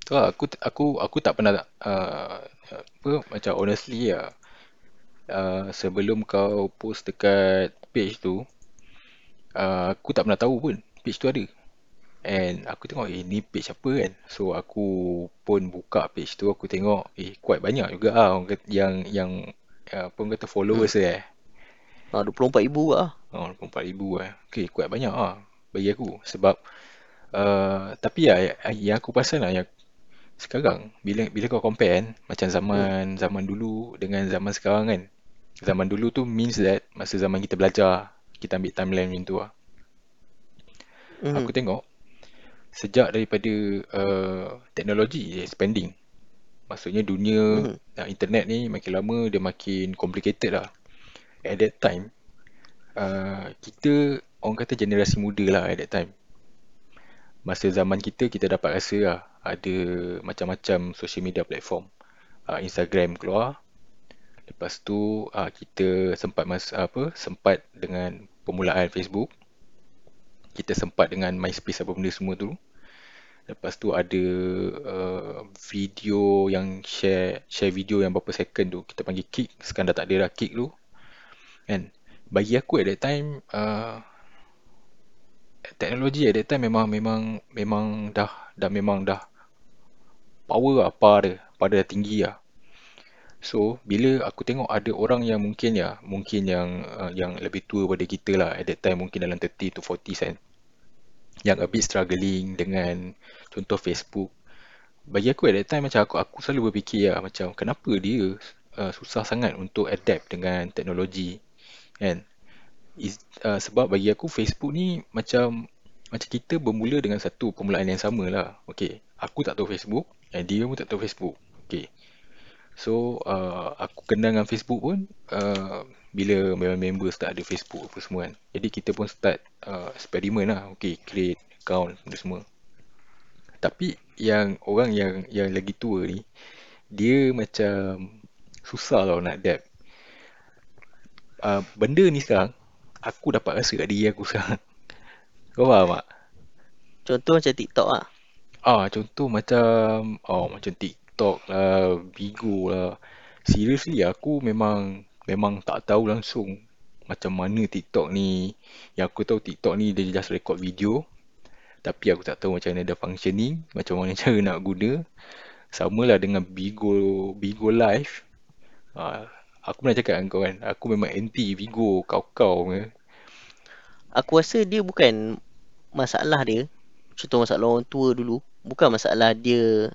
Tu lah, aku aku aku tak pernah uh, apa macam honestly lah. Uh, sebelum kau post dekat page tu uh, aku tak pernah tahu pun page tu ada. And aku tengok eh ni page apa kan? So aku pun buka page tu aku tengok eh quite banyak juga lah orang kata, yang yang uh, apa orang kata followers hmm. eh. Ah 24 ribu lah. Oh 24 ribu eh. Okay quite banyak lah bagi aku. Sebab uh, tapi ya yang aku pasal lah yang sekarang bila bila kau compare kan macam zaman hmm. zaman dulu dengan zaman sekarang kan Zaman dulu tu means that masa zaman kita belajar, kita ambil timeline macam tu lah. Mm. Aku tengok, sejak daripada uh, teknologi expanding, maksudnya dunia mm. internet ni makin lama dia makin complicated lah. At that time, uh, kita orang kata generasi muda lah at that time. Masa zaman kita, kita dapat rasa lah ada macam-macam social media platform. Uh, Instagram keluar, Lepas tu uh, kita sempat mas apa sempat dengan permulaan Facebook. Kita sempat dengan MySpace apa benda semua tu. Lepas tu ada uh, video yang share share video yang berapa second tu kita panggil kick. Sekarang dah tak ada dah kick tu. Kan? Bagi aku at that time uh, teknologi at that time memang memang memang dah dah memang dah power apa dia pada tinggi lah. So bila aku tengok ada orang yang mungkin ya mungkin yang uh, yang lebih tua pada kita lah at that time mungkin dalam 30 to 40 kan yang a bit struggling dengan contoh Facebook bagi aku at that time macam aku aku selalu berfikir ya macam kenapa dia uh, susah sangat untuk adapt dengan teknologi kan Is, uh, sebab bagi aku Facebook ni macam macam kita bermula dengan satu permulaan yang sama lah. Okay, aku tak tahu Facebook and dia pun tak tahu Facebook. Okay, so uh, aku kenal dengan Facebook pun uh, bila member-member start ada Facebook apa semua kan. Jadi kita pun start uh, eksperimen lah. Okay, create account apa semua. Tapi yang orang yang yang lagi tua ni, dia macam susah tau nak adapt. Uh, benda ni sekarang, aku dapat rasa kat diri aku sekarang. Kau faham tak? Contoh macam TikTok lah. Ah, contoh macam oh macam TikTok lah, Bigo lah. Seriously aku memang memang tak tahu langsung macam mana TikTok ni. Yang aku tahu TikTok ni dia just record video. Tapi aku tak tahu macam mana ada functioning, macam mana cara nak guna. Sama lah dengan Bigo Bigo Live. Ah, aku pernah cakap dengan kau kan, aku memang anti Bigo kau-kau punya. Aku rasa dia bukan masalah dia. Contoh masalah orang tua dulu. Bukan masalah dia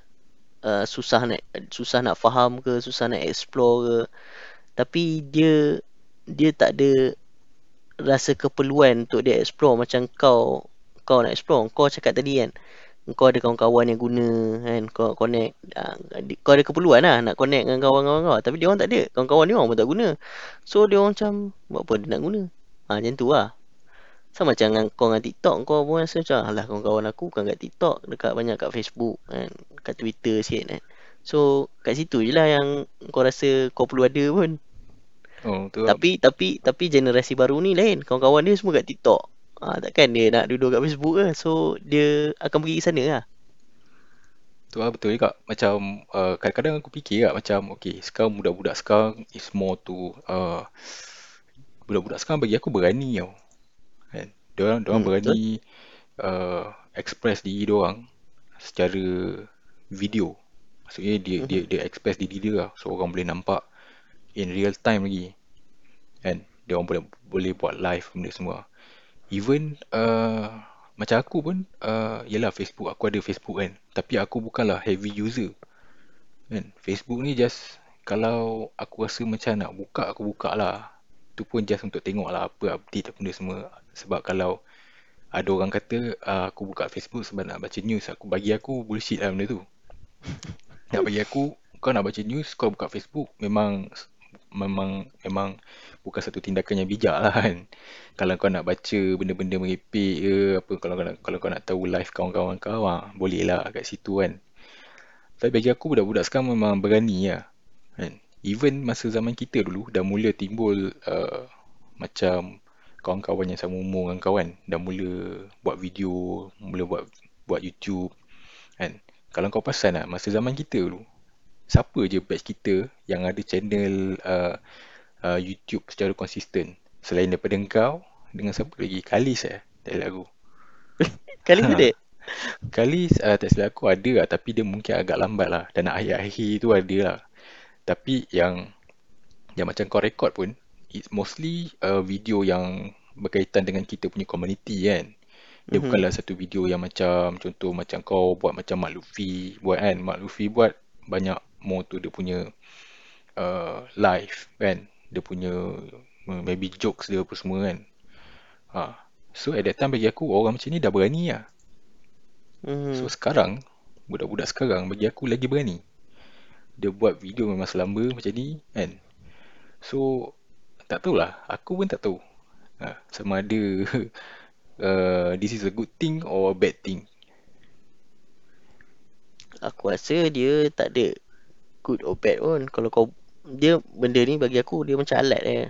uh, susah nak susah nak faham ke, susah nak explore ke. Tapi dia dia tak ada rasa keperluan untuk dia explore macam kau kau nak explore. Kau cakap tadi kan, kau ada kawan-kawan yang guna kan, kau connect. Uh, kau ada keperluan lah nak connect dengan kawan-kawan kau. Tapi dia orang tak ada. Kawan-kawan dia orang pun tak guna. So dia orang macam, buat apa dia nak guna? Ha, macam tu lah. Sama macam dengan kau dengan TikTok Kau pun rasa macam Alah kawan-kawan aku bukan kat TikTok Dekat banyak kat Facebook kan Kat Twitter sikit kan. So kat situ je lah yang Kau rasa kau perlu ada pun. Oh, tu Tapi tapi tapi generasi baru ni lain. Kawan-kawan dia semua kat TikTok. Ha, Takkan dia nak duduk kat Facebook ke So dia akan pergi ke sana lah. Tu lah betul juga. Macam uh, kadang-kadang aku fikir lah macam okay sekarang budak-budak sekarang is more to uh, budak-budak sekarang bagi aku berani tau. Diorang, diorang hmm, berani uh, express diri diorang secara video. Maksudnya dia Mhm. dia dia express diri dia lah. So orang boleh nampak in real time lagi. Kan? Dia orang boleh boleh buat live benda semua. Even uh, macam aku pun uh, yalah Facebook aku ada Facebook kan. Tapi aku bukanlah heavy user. Kan? Facebook ni just kalau aku rasa macam nak buka aku buka lah. Tu pun just untuk tengok lah apa update apa benda semua. Sebab kalau ada orang kata uh, aku buka Facebook sebab nak baca news. Aku bagi aku bullshit lah benda tu. Nak bagi aku kau nak baca news kau buka Facebook memang memang memang bukan satu tindakan yang bijak lah kan. Kalau kau nak baca benda-benda merepek ke apa kalau kau nak kalau kau nak tahu live kawan-kawan kau ah boleh lah kat situ kan. Tapi bagi aku budak-budak sekarang memang berani lah. Even masa zaman kita dulu dah mula timbul uh, macam kawan-kawan yang sama umur dengan kau kan dah mula buat video, mula buat buat YouTube kan. Kalau kau perasan lah masa zaman kita dulu siapa je batch kita yang ada channel uh, uh, YouTube secara konsisten selain daripada kau dengan siapa lagi? Kalis eh tak silap aku. Kali tu Ha. dek Kalis uh, tak silap aku ada lah tapi dia mungkin agak lambat lah dan akhir-akhir tu ada lah. Tapi yang yang macam kau record pun it's mostly uh, video yang berkaitan dengan kita punya community kan. Dia Mhm. bukanlah satu video yang macam contoh macam kau buat macam Mak Luffy buat kan. Mak Luffy buat banyak more tu dia punya uh, live kan. Dia punya uh, maybe jokes dia apa semua kan. Ha. So at that time bagi aku orang macam ni dah berani lah. So Mhm. sekarang budak-budak sekarang bagi aku lagi berani. Dia buat video memang selamba macam ni kan. So tak tahulah, aku pun tak tahu. Ha, sama ada uh, this is a good thing or a bad thing. Aku rasa dia tak ada good or bad pun Kalau kau Dia benda ni bagi aku dia macam alat eh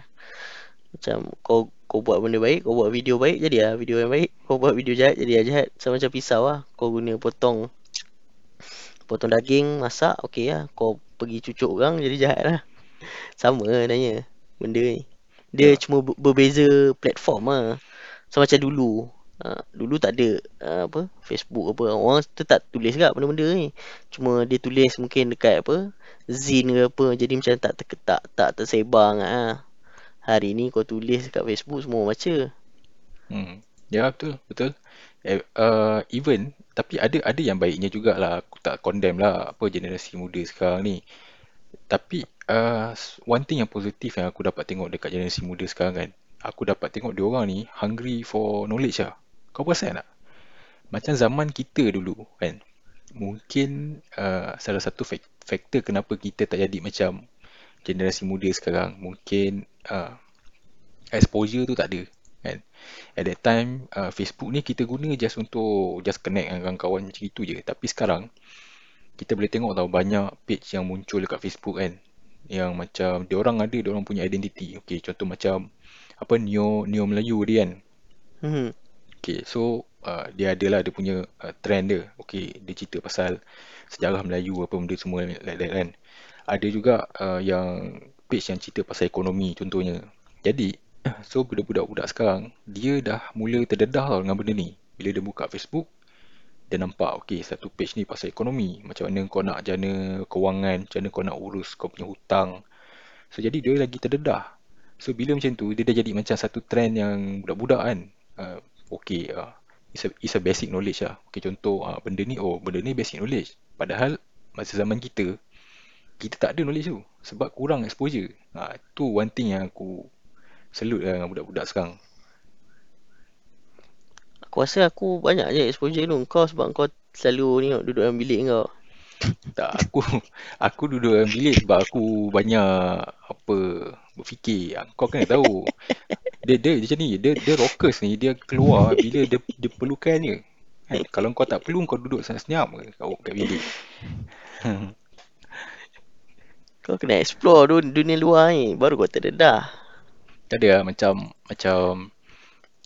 Macam kau kau buat benda baik Kau buat video baik jadi lah video yang baik Kau buat video jahat jadi lah jahat Sama macam pisau lah Kau guna potong Potong daging masak okey lah. Kau pergi cucuk orang jadi jahat lah. Sama sebenarnya Benda ni. Dia Ya. cuma ber- berbeza platform lah. Sama macam dulu. Ha, Dulu tak ada uh, apa Facebook apa. Orang tetap tulis kat benda-benda ni. Cuma dia tulis mungkin dekat apa Zin ke apa. Jadi macam tak tak tak, tak tersebar sangat lah. Hari ni kau tulis kat Facebook semua baca. Hmm. Ya betul, betul. Eh, uh, even tapi ada ada yang baiknya jugalah. Aku tak condemn lah apa generasi muda sekarang ni. Tapi uh, one thing yang positif yang aku dapat tengok dekat generasi muda sekarang kan, aku dapat tengok dia orang ni hungry for knowledge lah. Kau perasan tak? macam zaman kita dulu kan. Mungkin uh, salah satu fak- faktor kenapa kita tak jadi macam generasi muda sekarang. Mungkin uh, exposure tu tak ada. At that time uh, Facebook ni kita guna just untuk just connect dengan kawan macam itu je. Tapi sekarang kita boleh tengok tau banyak page yang muncul dekat Facebook kan. Yang macam dia orang ada dia orang punya identiti. Okay contoh macam apa Neo Neo Melayu dia kan. Hmm. Okay, so uh, dia adalah dia punya uh, trend dia. Okay, dia cerita pasal sejarah Melayu apa benda semua like that kan. Ada juga uh, yang page yang cerita pasal ekonomi contohnya. Jadi, so budak-budak-budak sekarang, dia dah mula terdedah tau dengan benda ni. Bila dia buka Facebook, dia nampak, okay, satu page ni pasal ekonomi. Macam mana kau nak jana kewangan, macam mana kau nak urus kau punya hutang. So, jadi dia lagi terdedah. So, bila macam tu, dia dah jadi macam satu trend yang budak-budak kan. Uh, okay, uh, it's, a, it's a basic knowledge lah. Okay, contoh, uh, benda ni, oh, benda ni basic knowledge. Padahal, masa zaman kita, kita tak ada knowledge tu. Sebab kurang exposure. Ha, tu one thing yang aku salute lah dengan budak-budak sekarang. Aku rasa aku banyak je exposure tu. Kau sebab kau selalu ni duduk dalam bilik kau. Tak, aku aku duduk dalam bilik sebab aku banyak apa berfikir. Kau kena tahu. Dia dia macam ni, dia dia rockers ni, dia keluar bila dia dia perlukan je. Kan? Kalau kau tak perlu kau duduk senyap kau kat bilik. Kau kena explore dunia luar ni. Baru kau terdedah. Tak ada lah, macam macam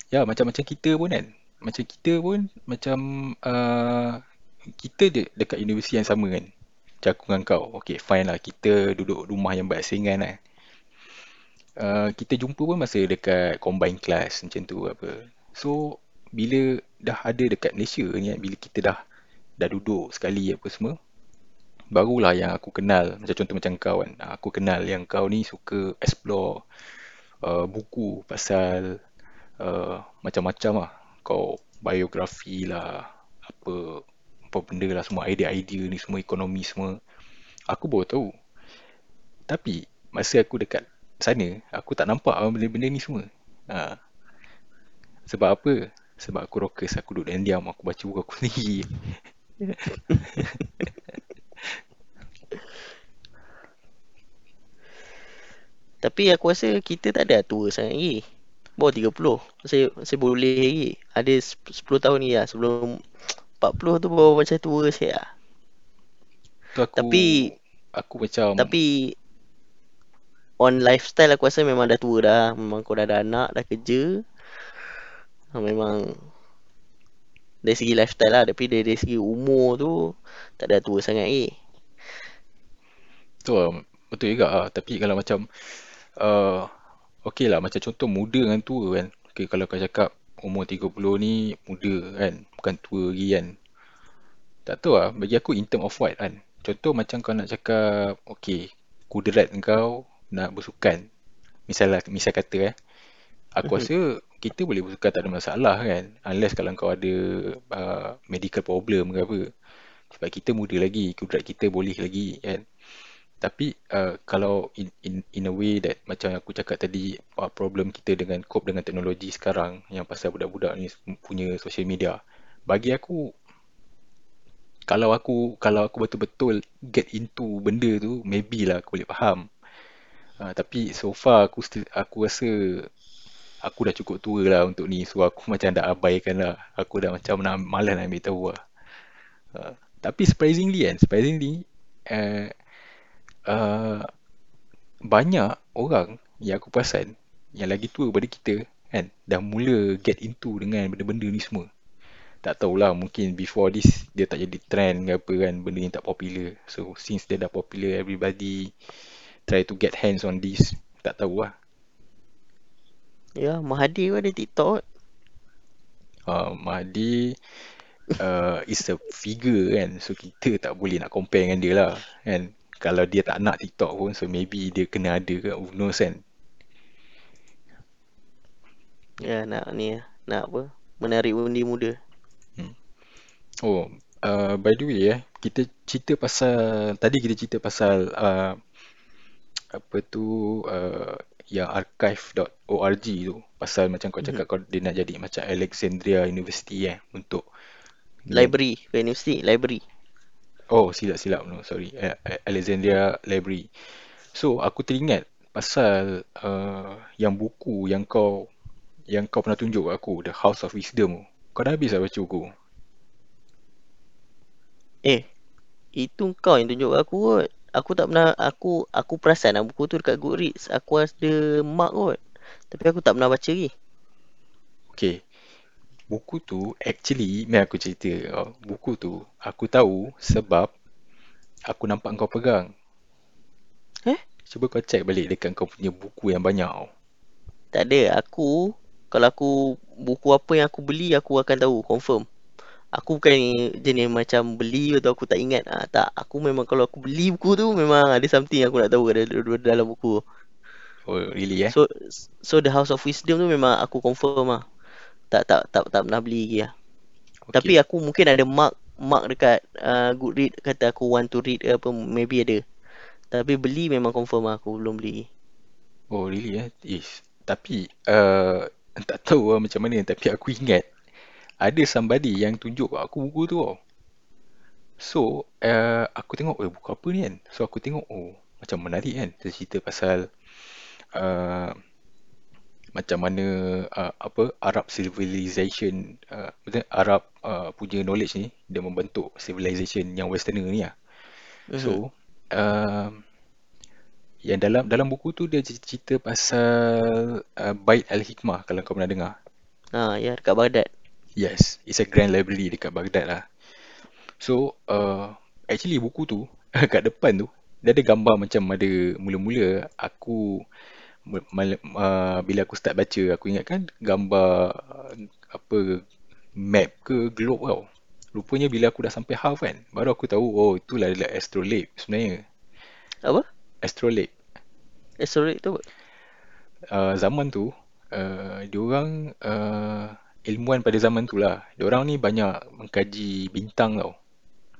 ya macam-macam kita pun kan. Macam kita pun macam uh, kita de dekat universiti yang sama kan. Macam aku dengan kau. Okay, fine lah. Kita duduk rumah yang berasingan lah. Uh, kita jumpa pun masa dekat combine class macam tu apa. So, bila dah ada dekat Malaysia ni kan, bila kita dah dah duduk sekali apa semua, barulah yang aku kenal macam contoh macam kau kan aku kenal yang kau ni suka explore uh, buku pasal uh, macam-macam lah. Kau biografi lah apa apa benda lah semua idea-idea ni semua ekonomi semua. Aku baru tahu. Tapi masa aku dekat sana aku tak nampak benda-benda ni semua. Ha. sebab apa? Sebab aku rockers aku duduk diam-diam aku baca buku aku sendiri Tapi aku rasa kita tak ada tua sangat lagi. Bawah 30. Saya saya boleh lagi. Ada 10 tahun ni lah sebelum 40 tu baru macam tua saya lah. tu aku Tapi aku macam tapi on lifestyle aku rasa memang dah tua dah. Memang kau dah ada anak, dah kerja. Ha, Memang dari segi lifestyle lah. Tapi dari, dari segi umur tu tak ada tua sangat lagi. tu lah, betul juga ah tapi kalau macam uh, okey lah macam contoh muda dengan tua kan. Okay, kalau kau cakap umur 30 ni muda kan bukan tua lagi kan. Tak tahu lah bagi aku in term of what kan. Contoh macam kau nak cakap okey kudrat kau nak bersukan. Misal lah misal kata eh. Aku Mhm. rasa kita boleh bersukan tak ada masalah kan. Unless kalau kau ada uh, medical problem ke apa. Sebab kita muda lagi kudrat kita boleh lagi kan tapi uh, kalau in, in in a way that macam aku cakap tadi uh, problem kita dengan cope dengan teknologi sekarang yang pasal budak-budak ni punya social media bagi aku kalau aku kalau aku betul-betul get into benda tu maybe lah aku boleh faham. Uh, tapi so far aku still aku rasa aku dah cukup tua lah untuk ni. So aku macam dah abaikan lah. Aku dah macam malas nak ambil tahu lah. Uh, tapi surprisingly kan surprisingly uh, uh, banyak orang yang aku perasan yang lagi tua daripada kita kan? Dah mula get into dengan benda-benda ni semua. Tak tahulah mungkin before this dia tak jadi trend ke apa kan benda ni tak popular. So since dia dah popular everybody try to get hands on this tak tahu lah Ya, Mahathir pun ada TikTok. uh, Mahdi uh, is a figure kan. So kita tak boleh nak compare dengan dia lah kan kalau dia tak nak TikTok pun so maybe dia kena ada ke who knows kan Ya, nak ni. Nak apa? Menarik undi muda. Oh, uh, by the way eh, kita cerita pasal tadi kita cerita pasal uh, apa tu uh, yang archive.org tu pasal macam kau cakap Mhm. kau dia nak jadi macam Alexandria University eh untuk Library. Bukan universiti, library. Oh, silap-silap. No, sorry. Alexandria Library. So, aku teringat pasal uh, yang buku yang kau yang kau pernah tunjuk aku, The House of Wisdom. Kau dah habis dah baca buku? Eh, itu kau yang tunjuk aku kot. Aku tak pernah, aku aku perasan lah buku tu dekat Goodreads. Aku ada mark kot. Tapi aku tak pernah baca lagi. Okay. Buku tu, actually, mari aku cerita. kau. Buku tu, aku tahu sebab aku nampak kau pegang. Eh? Cuba kau check balik dekat kau punya buku yang banyak tau. Tak ada. Aku, kalau aku, buku apa yang aku beli, aku akan tahu. Confirm. Aku bukan jenis macam beli atau aku tak ingat. Ah, tak. Aku memang kalau aku beli buku tu, memang ada something aku nak tahu ada dalam buku. Oh, really eh? So, so The House of Wisdom tu memang aku confirm lah. Tak, tak, tak, tak pernah beli lagi lah. Tapi Okay. aku mungkin ada mark mark dekat uh, Goodread kata aku want to read apa maybe ada. Tapi beli memang confirm lah aku belum beli. Oh, really eh? Ish. Tapi, uh, tak tahu lah macam mana. Tapi aku ingat ada somebody yang tunjuk kat aku buku tu tau. So, uh, aku tengok, eh buku apa ni kan? So, aku tengok, oh, macam menarik kan? Dia cerita pasal uh, macam mana uh, apa Arab civilization uh, betul Arab uh, punya knowledge ni dia membentuk civilization yang westerner ni lah. Mhm. So, um, yang dalam dalam buku tu dia cerita pasal uh, Bait Al-Hikmah kalau kau pernah dengar. Ha ya dekat Baghdad. Yes, it's a grand library dekat Baghdad lah. So, uh, actually buku tu kat depan tu dia ada gambar macam ada mula-mula aku mal- uh, bila aku start baca aku ingat kan gambar uh, apa map ke globe tau. Rupanya bila aku dah sampai half kan baru aku tahu oh itulah adalah astrolabe sebenarnya. Apa? Astrolabe. Asteroid tu apa? uh, zaman tu uh, diorang uh, ilmuwan pada zaman tu lah diorang ni banyak mengkaji bintang tau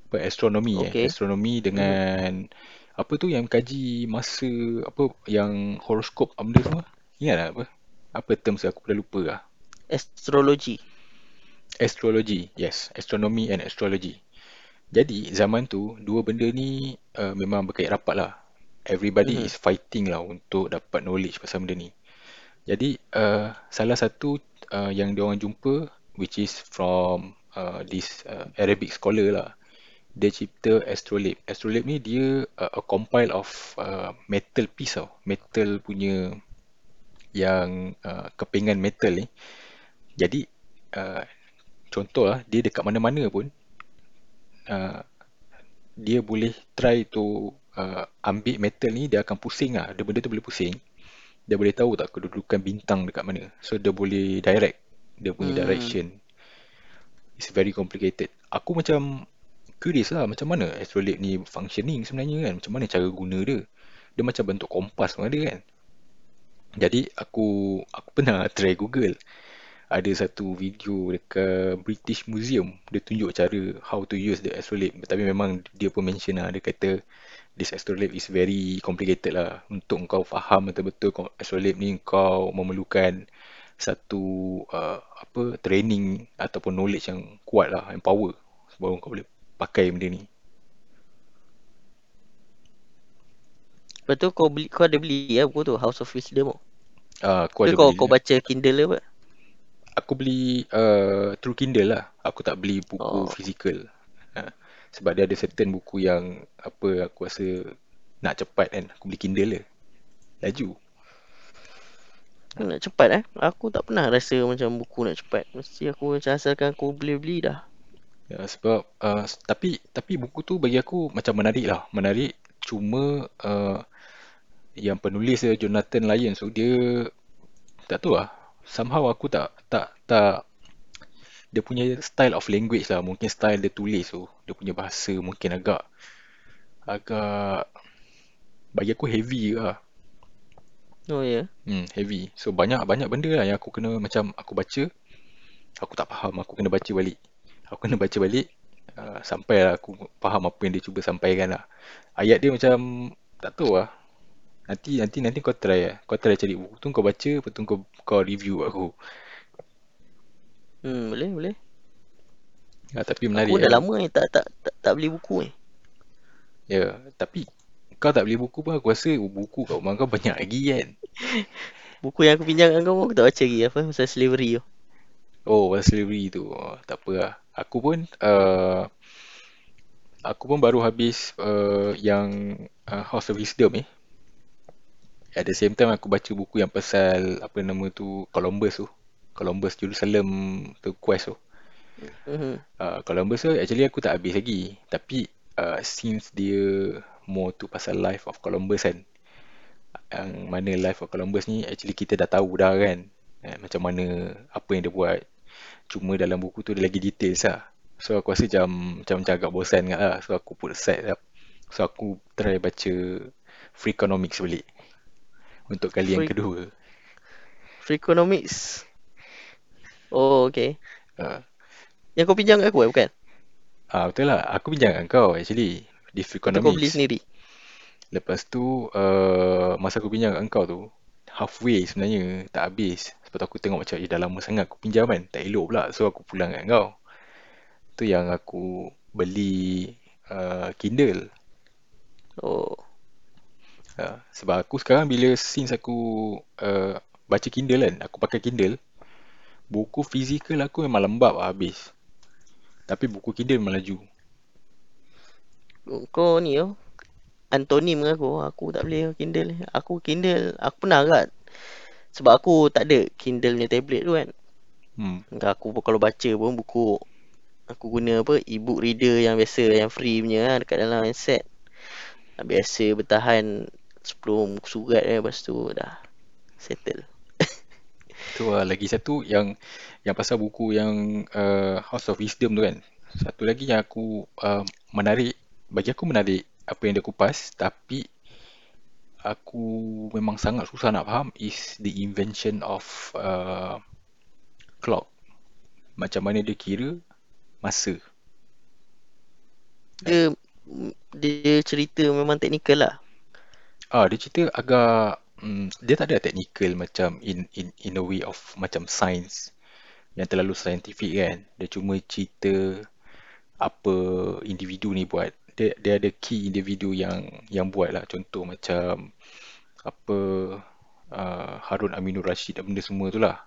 apa astronomi eh Okay. astronomi Mhm. dengan apa tu yang kaji masa apa yang horoskop apa benda semua? Ingat tak apa? Apa terms aku dah lupa lah? Astrology. astrology yes. Astronomy and astrology. Jadi zaman tu dua benda ni uh, memang berkait rapat lah. Everybody Mhm. is fighting lah untuk dapat knowledge pasal benda ni. Jadi uh, salah satu uh, yang diorang jumpa which is from uh, this uh, Arabic scholar lah. Dia cipta astrolabe. Astrolabe ni dia uh, a compile of uh, metal piece tau. Metal punya yang uh, kepingan metal ni. Jadi uh, contoh lah dia dekat mana-mana pun uh, dia boleh try to uh, ambil metal ni dia akan pusing lah. Dia benda tu boleh pusing dia boleh tahu tak kedudukan bintang dekat mana. So dia boleh direct dia punya Hmm. direction. It's very complicated. Aku macam curious lah macam mana astrolabe ni functioning sebenarnya kan. Macam mana cara guna dia. Dia macam bentuk kompas pun ada kan. Jadi aku aku pernah try Google. Ada satu video dekat British Museum. Dia tunjuk cara how to use the astrolabe. Tapi memang dia pun mention lah. Dia kata this astrolabe is very complicated lah. Untuk kau faham betul-betul astrolabe ni kau memerlukan satu uh, apa training ataupun knowledge yang kuat lah, yang power baru kau boleh pakai benda ni. Lepas tu kau beli kau ada beli ya buku tu House of Wisdom tu. Ah, aku ada kau beli. kau baca Kindle apa? Aku beli uh, through Kindle lah. Aku tak beli buku Oh. fizikal. Ha. Sebab dia ada certain buku yang apa aku rasa nak cepat kan. Aku beli Kindle je. Laju. Nak cepat eh. Aku tak pernah rasa macam buku nak cepat. Mesti aku macam asalkan aku beli-beli dah. Ya, sebab uh, tapi tapi buku tu bagi aku macam menarik lah. Menarik cuma uh, yang penulis dia Jonathan Lyons tu dia tak tahu lah. Somehow aku tak tak tak dia punya style of language lah. Mungkin style dia tulis tu. Dia punya bahasa mungkin agak agak bagi aku heavy lah. Oh ya. Hmm, heavy. So banyak banyak benda lah yang aku kena macam aku baca, aku tak faham, aku kena baca balik. Aku kena baca balik uh, sampai lah aku faham apa yang dia cuba sampaikan lah. Ayat dia macam tak tahu lah. Nanti nanti nanti kau try lah. Kau try cari buku tu kau baca, lepas tu kau kau review aku. Hmm boleh boleh. Ya, tapi Aku menarik dah kan. lama ni tak tak tak, tak beli buku ni. Ya, tapi kau tak beli buku pun aku rasa buku kat rumah kau banyak lagi kan. Buku yang aku pinjam kau aku tak baca lagi apa pasal slavery tu. Oh, pasal slavery tu. Oh, tak apa lah. Aku pun uh, aku pun baru habis uh, yang uh, House of Wisdom eh. At the same time aku baca buku yang pasal apa nama tu Columbus tu. Columbus Jerusalem tu quest tu. Mhm. Uh, Columbus tu actually aku tak habis lagi. Tapi uh, since dia more tu pasal life of Columbus kan. Yang mana life of Columbus ni actually kita dah tahu dah kan. Eh, macam mana apa yang dia buat. Cuma dalam buku tu dia lagi details lah. So aku rasa macam macam, macam agak bosan kat lah. So aku put aside lah. So aku try baca Freakonomics balik. Untuk kali yang Free kedua. Freakonomics. Oh, okay. Uh, Yang kau pinjam kat aku eh, bukan? ah betul lah. Aku pinjam kat kau actually. Di Atau kau beli Freakonomics. sendiri? Lepas tu uh, masa aku pinjam kat kau tu halfway sebenarnya tak habis. Sebab tu aku tengok macam eh dah lama sangat aku pinjam kan. Tak elok pula. So aku pulang kat kau. Tu yang aku beli uh, Kindle. Oh. Uh, sebab aku sekarang bila since aku uh, baca Kindle kan, aku pakai Kindle, buku fizikal aku memang lembab lah habis. Tapi buku Kindle memang laju. Kau ni oh. Antonim dengan aku. Aku tak boleh Kindle. Aku Kindle. Aku pernah kat. Sebab aku tak ada Kindle punya tablet tu kan. Hmm. Aku pun kalau baca pun buku. Aku guna apa? E-book reader yang biasa. Yang free punya lah. Dekat dalam handset. Biasa bertahan 10 muka surat eh. Lepas tu dah settle. Tu lah lagi satu yang yang pasal buku yang uh, House of Wisdom tu kan. Satu lagi yang aku uh, menarik, bagi aku menarik apa yang dia kupas, tapi aku memang sangat susah nak faham is the invention of uh, clock. Macam mana dia kira masa. Dia dia cerita memang teknikal lah. Ah, dia cerita agak mm, dia tak ada technical macam in in in a way of macam science yang terlalu scientific kan. Dia cuma cerita apa individu ni buat. Dia dia ada key individu yang yang buat lah. Contoh macam apa uh, Harun Aminur Rashid dan benda semua tu lah.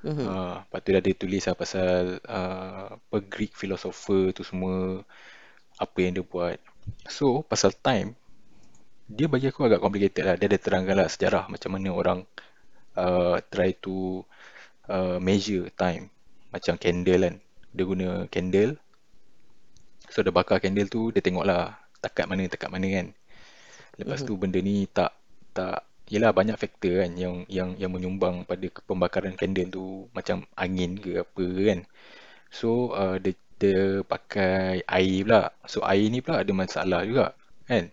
Mhm. Uh, lepas tu dia ada tulis lah pasal uh, apa Greek philosopher tu semua apa yang dia buat. So pasal time dia bagi aku agak complicated lah. Dia ada terangkan lah sejarah macam mana orang uh, try to uh, measure time. Macam candle kan. Dia guna candle. So dia bakar candle tu, dia tengok lah takat mana, takat mana kan. Lepas Mhm. tu benda ni tak, tak, yelah banyak faktor kan yang yang yang menyumbang pada pembakaran candle tu macam angin ke apa kan. So uh, dia, dia pakai air pula. So air ni pula ada masalah juga kan.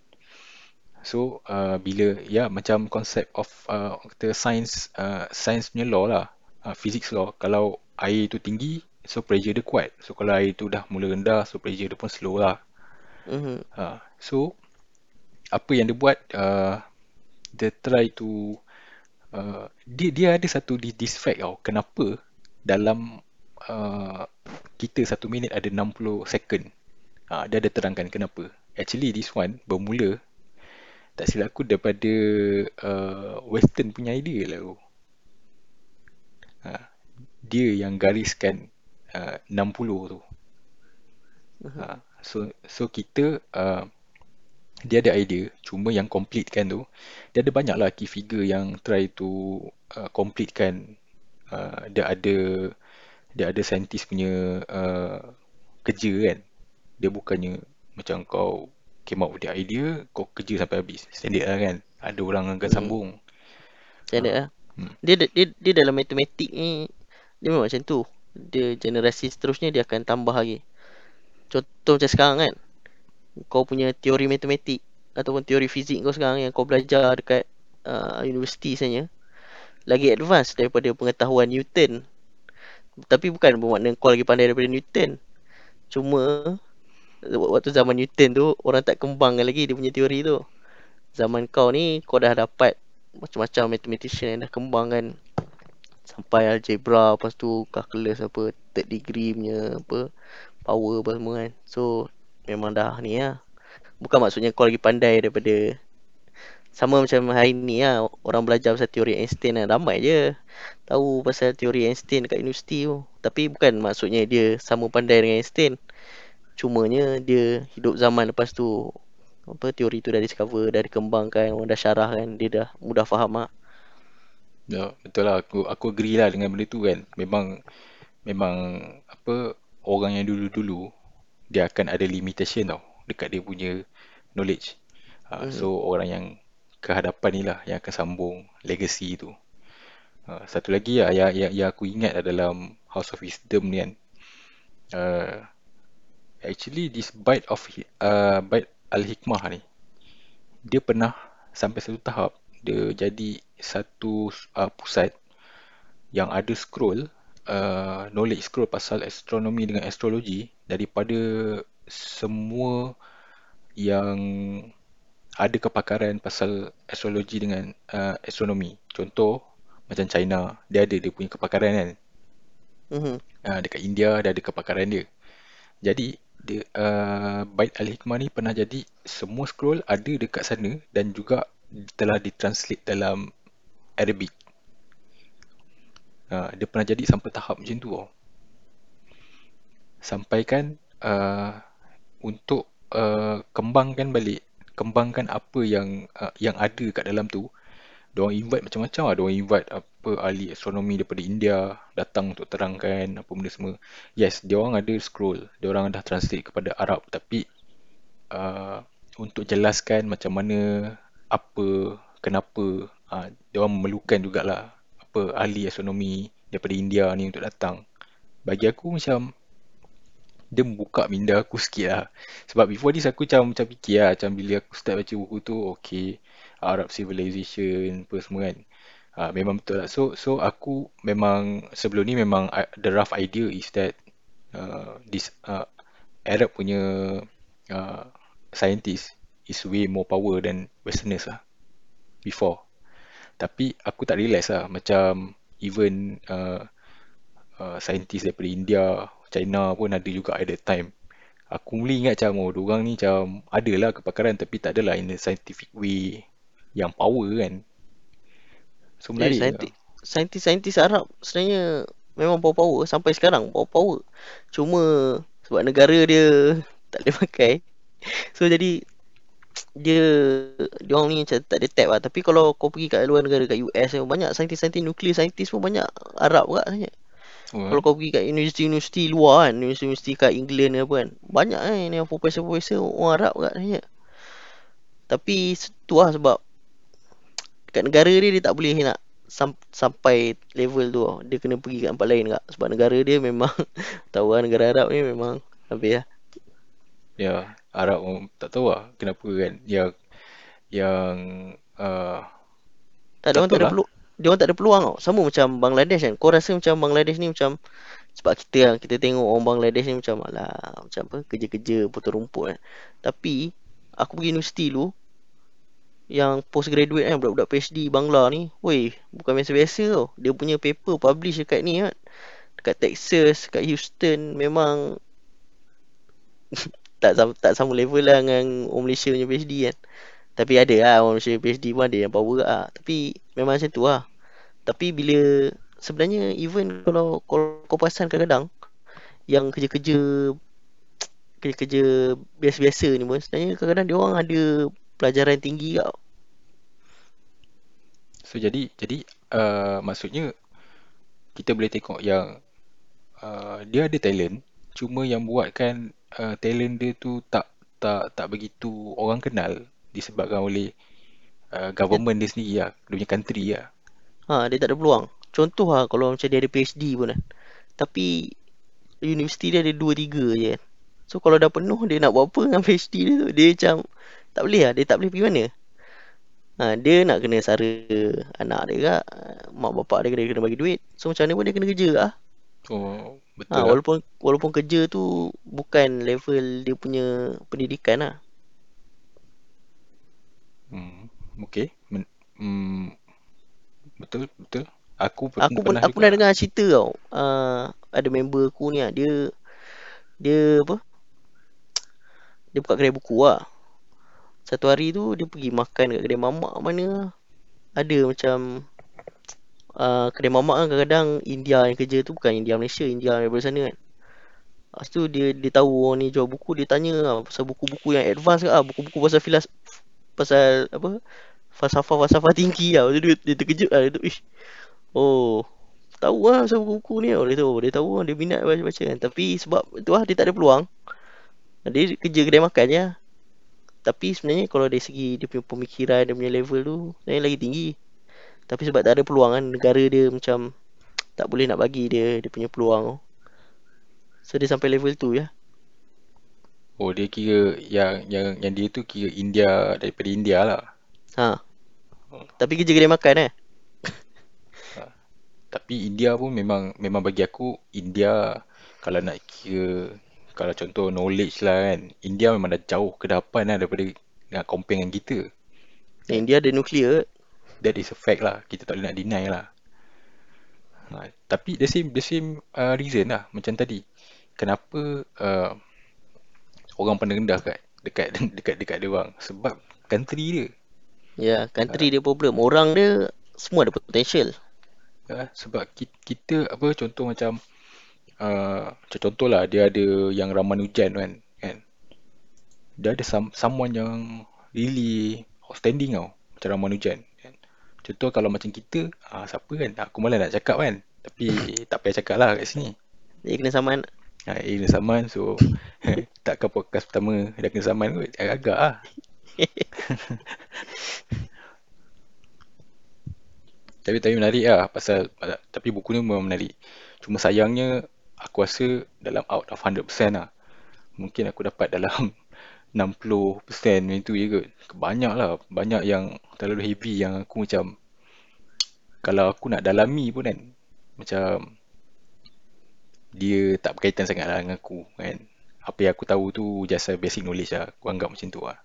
So uh, bila ya macam konsep of uh, kata science uh, science punya law lah, uh, physics law. Kalau air tu tinggi, so pressure dia kuat. So kalau air tu dah mula rendah, so pressure dia pun slow lah. Mhm. Uh, so apa yang dia buat, uh, dia try to uh, dia dia ada satu di- this fact tau. Kenapa dalam uh, kita satu minit ada 60 second. Uh, dia ada terangkan kenapa. Actually this one bermula tak silap aku daripada uh, western punya idea lah tu. Ha, dia yang gariskan uh, 60 tu. Ha, so so kita uh, dia ada idea cuma yang complete kan tu dia ada banyak lah key figure yang try to uh, complete kan uh, dia ada dia ada saintis punya uh, kerja kan dia bukannya macam kau came up with the idea kau kerja sampai habis standard lah kan ada orang akan Hmm. sambung Standard ha. lah. hmm. Dia, dia dia dalam matematik ni dia memang macam tu. Dia generasi seterusnya dia akan tambah lagi. Contoh macam sekarang kan. Kau punya teori matematik ataupun teori fizik kau sekarang yang kau belajar dekat uh, universiti sebenarnya lagi advance daripada pengetahuan Newton. Tapi bukan bermakna kau lagi pandai daripada Newton. Cuma waktu zaman Newton tu orang tak kembangkan lagi dia punya teori tu. Zaman kau ni kau dah dapat macam-macam mathematician yang dah kembangkan sampai algebra lepas tu calculus apa third degree punya apa power apa semua kan. So memang dah ni lah. Bukan maksudnya kau lagi pandai daripada sama macam hari ni lah orang belajar pasal teori Einstein lah ramai je tahu pasal teori Einstein dekat universiti tu tapi bukan maksudnya dia sama pandai dengan Einstein cumanya dia hidup zaman lepas tu apa teori tu dah discover dah dikembangkan orang dah syarah kan dia dah mudah faham lah Ya, betul lah. Aku aku agree lah dengan benda tu kan. Memang memang apa orang yang dulu-dulu dia akan ada limitation tau dekat dia punya knowledge. Uh, hmm. so orang yang kehadapan ni lah yang akan sambung legacy tu. Uh, satu lagi lah yang, yang, yang aku ingat dalam House of Wisdom ni kan. Uh, actually this bite of uh, bite al-hikmah ni dia pernah sampai satu tahap dia jadi satu uh, pusat yang ada scroll uh, knowledge scroll pasal astronomi dengan astrologi daripada semua yang ada kepakaran pasal astrologi dengan uh, astronomi. Contoh macam China, dia ada dia punya kepakaran kan. Mm-hmm. Uh, dekat India dia ada kepakaran dia. Jadi dia uh, Bait Al-Hikmah ni pernah jadi semua scroll ada dekat sana dan juga telah ditranslate dalam Arabic. Uh, dia pernah jadi sampai tahap macam tu tau. Sampai kan uh, untuk uh, kembangkan balik, kembangkan apa yang uh, yang ada kat dalam tu. Diorang invite macam-macam lah. Diorang invite apa ahli astronomi daripada India datang untuk terangkan apa benda semua. Yes, diorang ada scroll. Diorang dah translate kepada Arab. Tapi uh, untuk jelaskan macam mana, apa, kenapa, uh, diorang memerlukan jugalah apa ahli astronomi daripada India ni untuk datang. Bagi aku macam dia membuka minda aku sikit lah. Sebab before this aku macam, macam fikir lah. Macam bila aku start baca buku tu, okay. Arab Civilization apa semua kan. Uh, memang betul lah. So so aku memang sebelum ni memang uh, the rough idea is that uh, this uh, Arab punya uh, scientist is way more power than Westerners lah before. Tapi aku tak realise lah macam even uh, uh, scientist daripada India, China pun ada juga at that time. Aku mula ingat macam oh, diorang ni macam adalah kepakaran tapi tak adalah in a scientific way yang power kan. So yeah, menarik Saintis-saintis Arab sebenarnya memang power-power sampai sekarang power-power. Cuma sebab negara dia tak boleh pakai. So jadi dia dia orang ni macam tak ada tap lah. Tapi kalau kau pergi kat luar negara kat US banyak saintis-saintis nuklear saintis pun banyak Arab juga sebenarnya. Oh, kalau kau pergi kat universiti-universiti luar kan, universiti kat England apa kan, banyak kan yang profesor-profesor orang Arab juga sebenarnya. Tapi tu lah sebab kat negara dia dia tak boleh nak sam- sampai level tu lah. Dia kena pergi kat tempat lain kak. Sebab negara dia memang tahu lah negara Arab ni memang habis lah. Ya, Arab tak tahu lah kenapa kan yang yang uh, tak ada orang tak ada perlu dia orang tak ada peluang tau. Sama macam Bangladesh kan. Kau rasa macam Bangladesh ni macam sebab kita lah, kita tengok orang Bangladesh ni macam alah macam apa kerja-kerja potong rumput kan. Tapi aku pergi universiti dulu yang postgraduate kan budak-budak PhD Bangla ni woi bukan biasa-biasa tau dia punya paper publish dekat ni kan dekat Texas dekat Houston memang tak sama, tak sama level lah dengan orang Malaysia punya PhD kan. Tapi ada lah orang Malaysia PhD pun ada yang power lah. Tapi memang macam tu lah. Tapi bila sebenarnya even kalau kalau kau perasan kadang-kadang yang kerja-kerja kerja-kerja biasa-biasa ni pun sebenarnya kadang-kadang dia orang ada pelajaran tinggi kau. So jadi jadi uh, maksudnya kita boleh tengok yang uh, dia ada talent cuma yang buatkan uh, talent dia tu tak tak tak begitu orang kenal disebabkan oleh uh, government dia sendiri lah, dia punya country lah. Ha, dia tak ada peluang. Contoh lah kalau macam dia ada PhD pun kan. Tapi universiti dia ada 2 3 je kan. So kalau dah penuh dia nak buat apa dengan PhD dia tu? Dia macam tak boleh lah. Dia tak boleh pergi mana. Ha, dia nak kena sara anak dia kak. Mak bapak dia kena, kena bagi duit. So macam mana pun dia kena kerja lah. Oh, betul ha, lah. Walaupun, walaupun kerja tu bukan level dia punya pendidikan lah. Hmm, okay. Men, hmm, betul, betul. Aku, aku pun aku pernah dengar cerita tau. Uh, ada member aku ni lah. Dia Dia apa? Dia buka kedai buku lah. Satu hari tu dia pergi makan kat kedai mamak mana. Ada macam uh, kedai mamak kan kadang-kadang India yang kerja tu bukan India Malaysia, India daripada sana kan. Lepas tu dia dia tahu orang ni jual buku, dia tanya lah pasal buku-buku yang advance ke ah, buku-buku pasal filas pasal apa? Falsafah-falsafah tinggi lah. Lepas tu dia, dia terkejut lah. Dia tu, ish. Oh, tahu lah pasal buku-buku ni. Oh, dia tahu. Dia tahu lah. Dia minat baca-baca kan. Tapi sebab tu lah dia tak ada peluang. Dia kerja kedai makan je lah. Tapi sebenarnya kalau dari segi dia punya pemikiran, dia punya level tu, sebenarnya lagi tinggi. Tapi sebab tak ada peluang kan, negara dia macam tak boleh nak bagi dia dia punya peluang. So dia sampai level tu ya. Oh dia kira yang yang yang dia tu kira India daripada India lah. Ha. Tapi kerja kedai makan eh. Tapi India pun memang memang bagi aku India kalau nak kira kalau contoh knowledge lah kan India memang dah jauh ke depan lah daripada nak compare dengan kita. India ada nuklear. That is a fact lah. Kita tak boleh nak deny lah. Ha, tapi the same the same uh, reason lah macam tadi kenapa uh, orang pandang rendah kat dekat dekat dekat dia orang sebab country dia. Ya, country dia problem. Orang dia semua ada potential. Ya, sebab kita, kita apa contoh macam uh, contoh lah dia ada yang Ramanujan kan kan. Dia ada some, someone yang really outstanding tau macam Ramanujan. Contoh kalau macam kita, uh, siapa kan? Aku malah nak cakap kan. Tapi tak payah cakap lah kat sini. Dia kena saman. Ha, A kena saman so takkan podcast pertama dah kena saman kot. Agak-agak lah. tapi tapi menarik lah pasal tapi buku ni memang menarik. Cuma sayangnya aku rasa dalam out of 100% lah. Mungkin aku dapat dalam 60% macam tu je kot. Banyak lah. Banyak yang terlalu heavy yang aku macam kalau aku nak dalami pun kan macam dia tak berkaitan sangat lah dengan aku kan apa yang aku tahu tu just basic knowledge lah aku anggap macam tu lah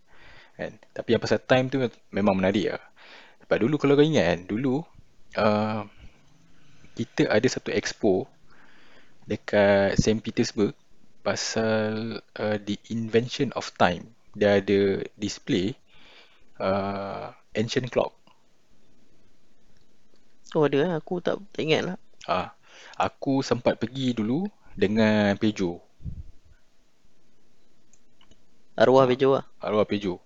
kan tapi yang pasal time tu memang menarik lah sebab dulu kalau kau ingat kan dulu uh, kita ada satu expo dekat St. Petersburg pasal uh, the invention of time dia ada display uh, ancient clock Oh ada lah, aku tak, tak ingat lah. Ah, aku sempat pergi dulu dengan Peugeot. Arwah Peugeot lah. Arwah Peugeot.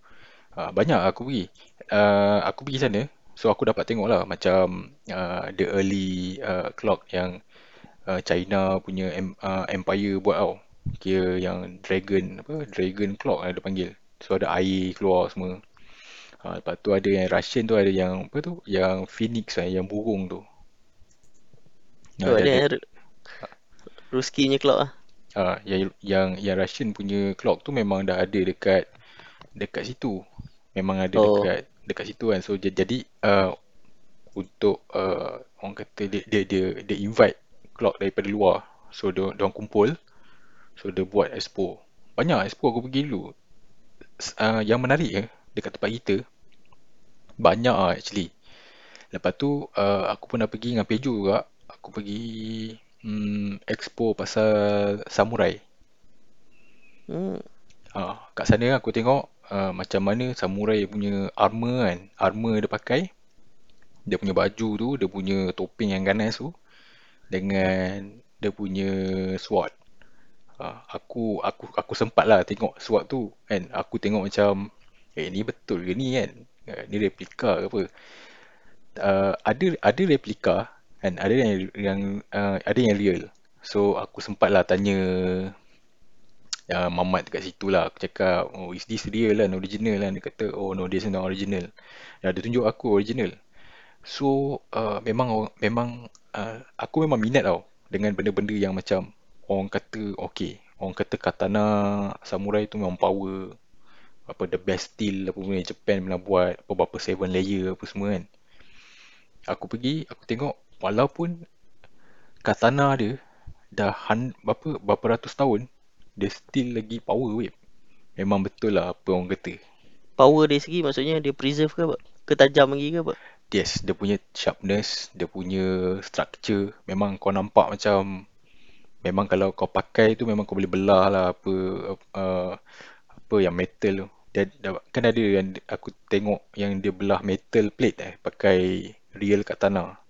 Ah, banyak aku pergi. Uh, aku pergi sana. So aku dapat tengok lah macam uh, the early uh, clock yang uh, China punya em, uh, empire buat tau. Kira yang dragon apa dragon clock lah dia panggil. So ada air keluar semua. Ha, lepas tu ada yang Russian tu ada yang apa tu? Yang Phoenix lah, yang burung tu. Ha, oh, ada yang Ruski punya clock lah. Ha, yang, yang yang Russian punya clock tu memang dah ada dekat dekat situ. Memang ada oh. dekat dekat situ kan. So jadi uh, untuk uh, orang kata dia, dia dia dia invite clock daripada luar. So dia dia orang kumpul. So dia buat expo. Banyak expo aku pergi dulu. Uh, yang menarik eh, dekat tempat kita banyak lah actually. Lepas tu uh, aku pun dah pergi dengan Peugeot juga. Aku pergi um, expo pasal samurai. Hmm. Uh, kat sana aku tengok uh, macam mana samurai punya armor kan. Armor dia pakai. Dia punya baju tu, dia punya topeng yang ganas tu. Dengan dia punya sword. Uh, aku aku aku sempat lah tengok sword tu kan. Aku tengok macam eh ni betul ke ni kan? Uh, ni replika ke apa? Uh, ada ada replika kan? Ada yang yang uh, ada yang real. So aku sempat lah tanya uh, mamat dekat situ lah. Aku cakap oh is this real lah? Original lah? Dia kata oh no this is not original. Dan dia tunjuk aku original. So uh, memang memang uh, aku memang minat tau dengan benda-benda yang macam orang kata okay. Orang kata katana samurai tu memang power. Apa the best steel apa pun Japan pernah buat. Apa berapa seven layer apa semua kan. Aku pergi aku tengok walaupun katana dia dah han, berapa berapa ratus tahun dia still lagi power weh. Memang betul lah apa orang kata. Power dia segi maksudnya dia preserve ke apa? Ke tajam lagi ke apa? Yes dia punya sharpness dia punya structure. Memang kau nampak macam memang kalau kau pakai tu memang kau boleh belah lah apa uh, apa yang metal tu. Dia, kan ada yang aku tengok yang dia belah metal plate eh pakai real katana.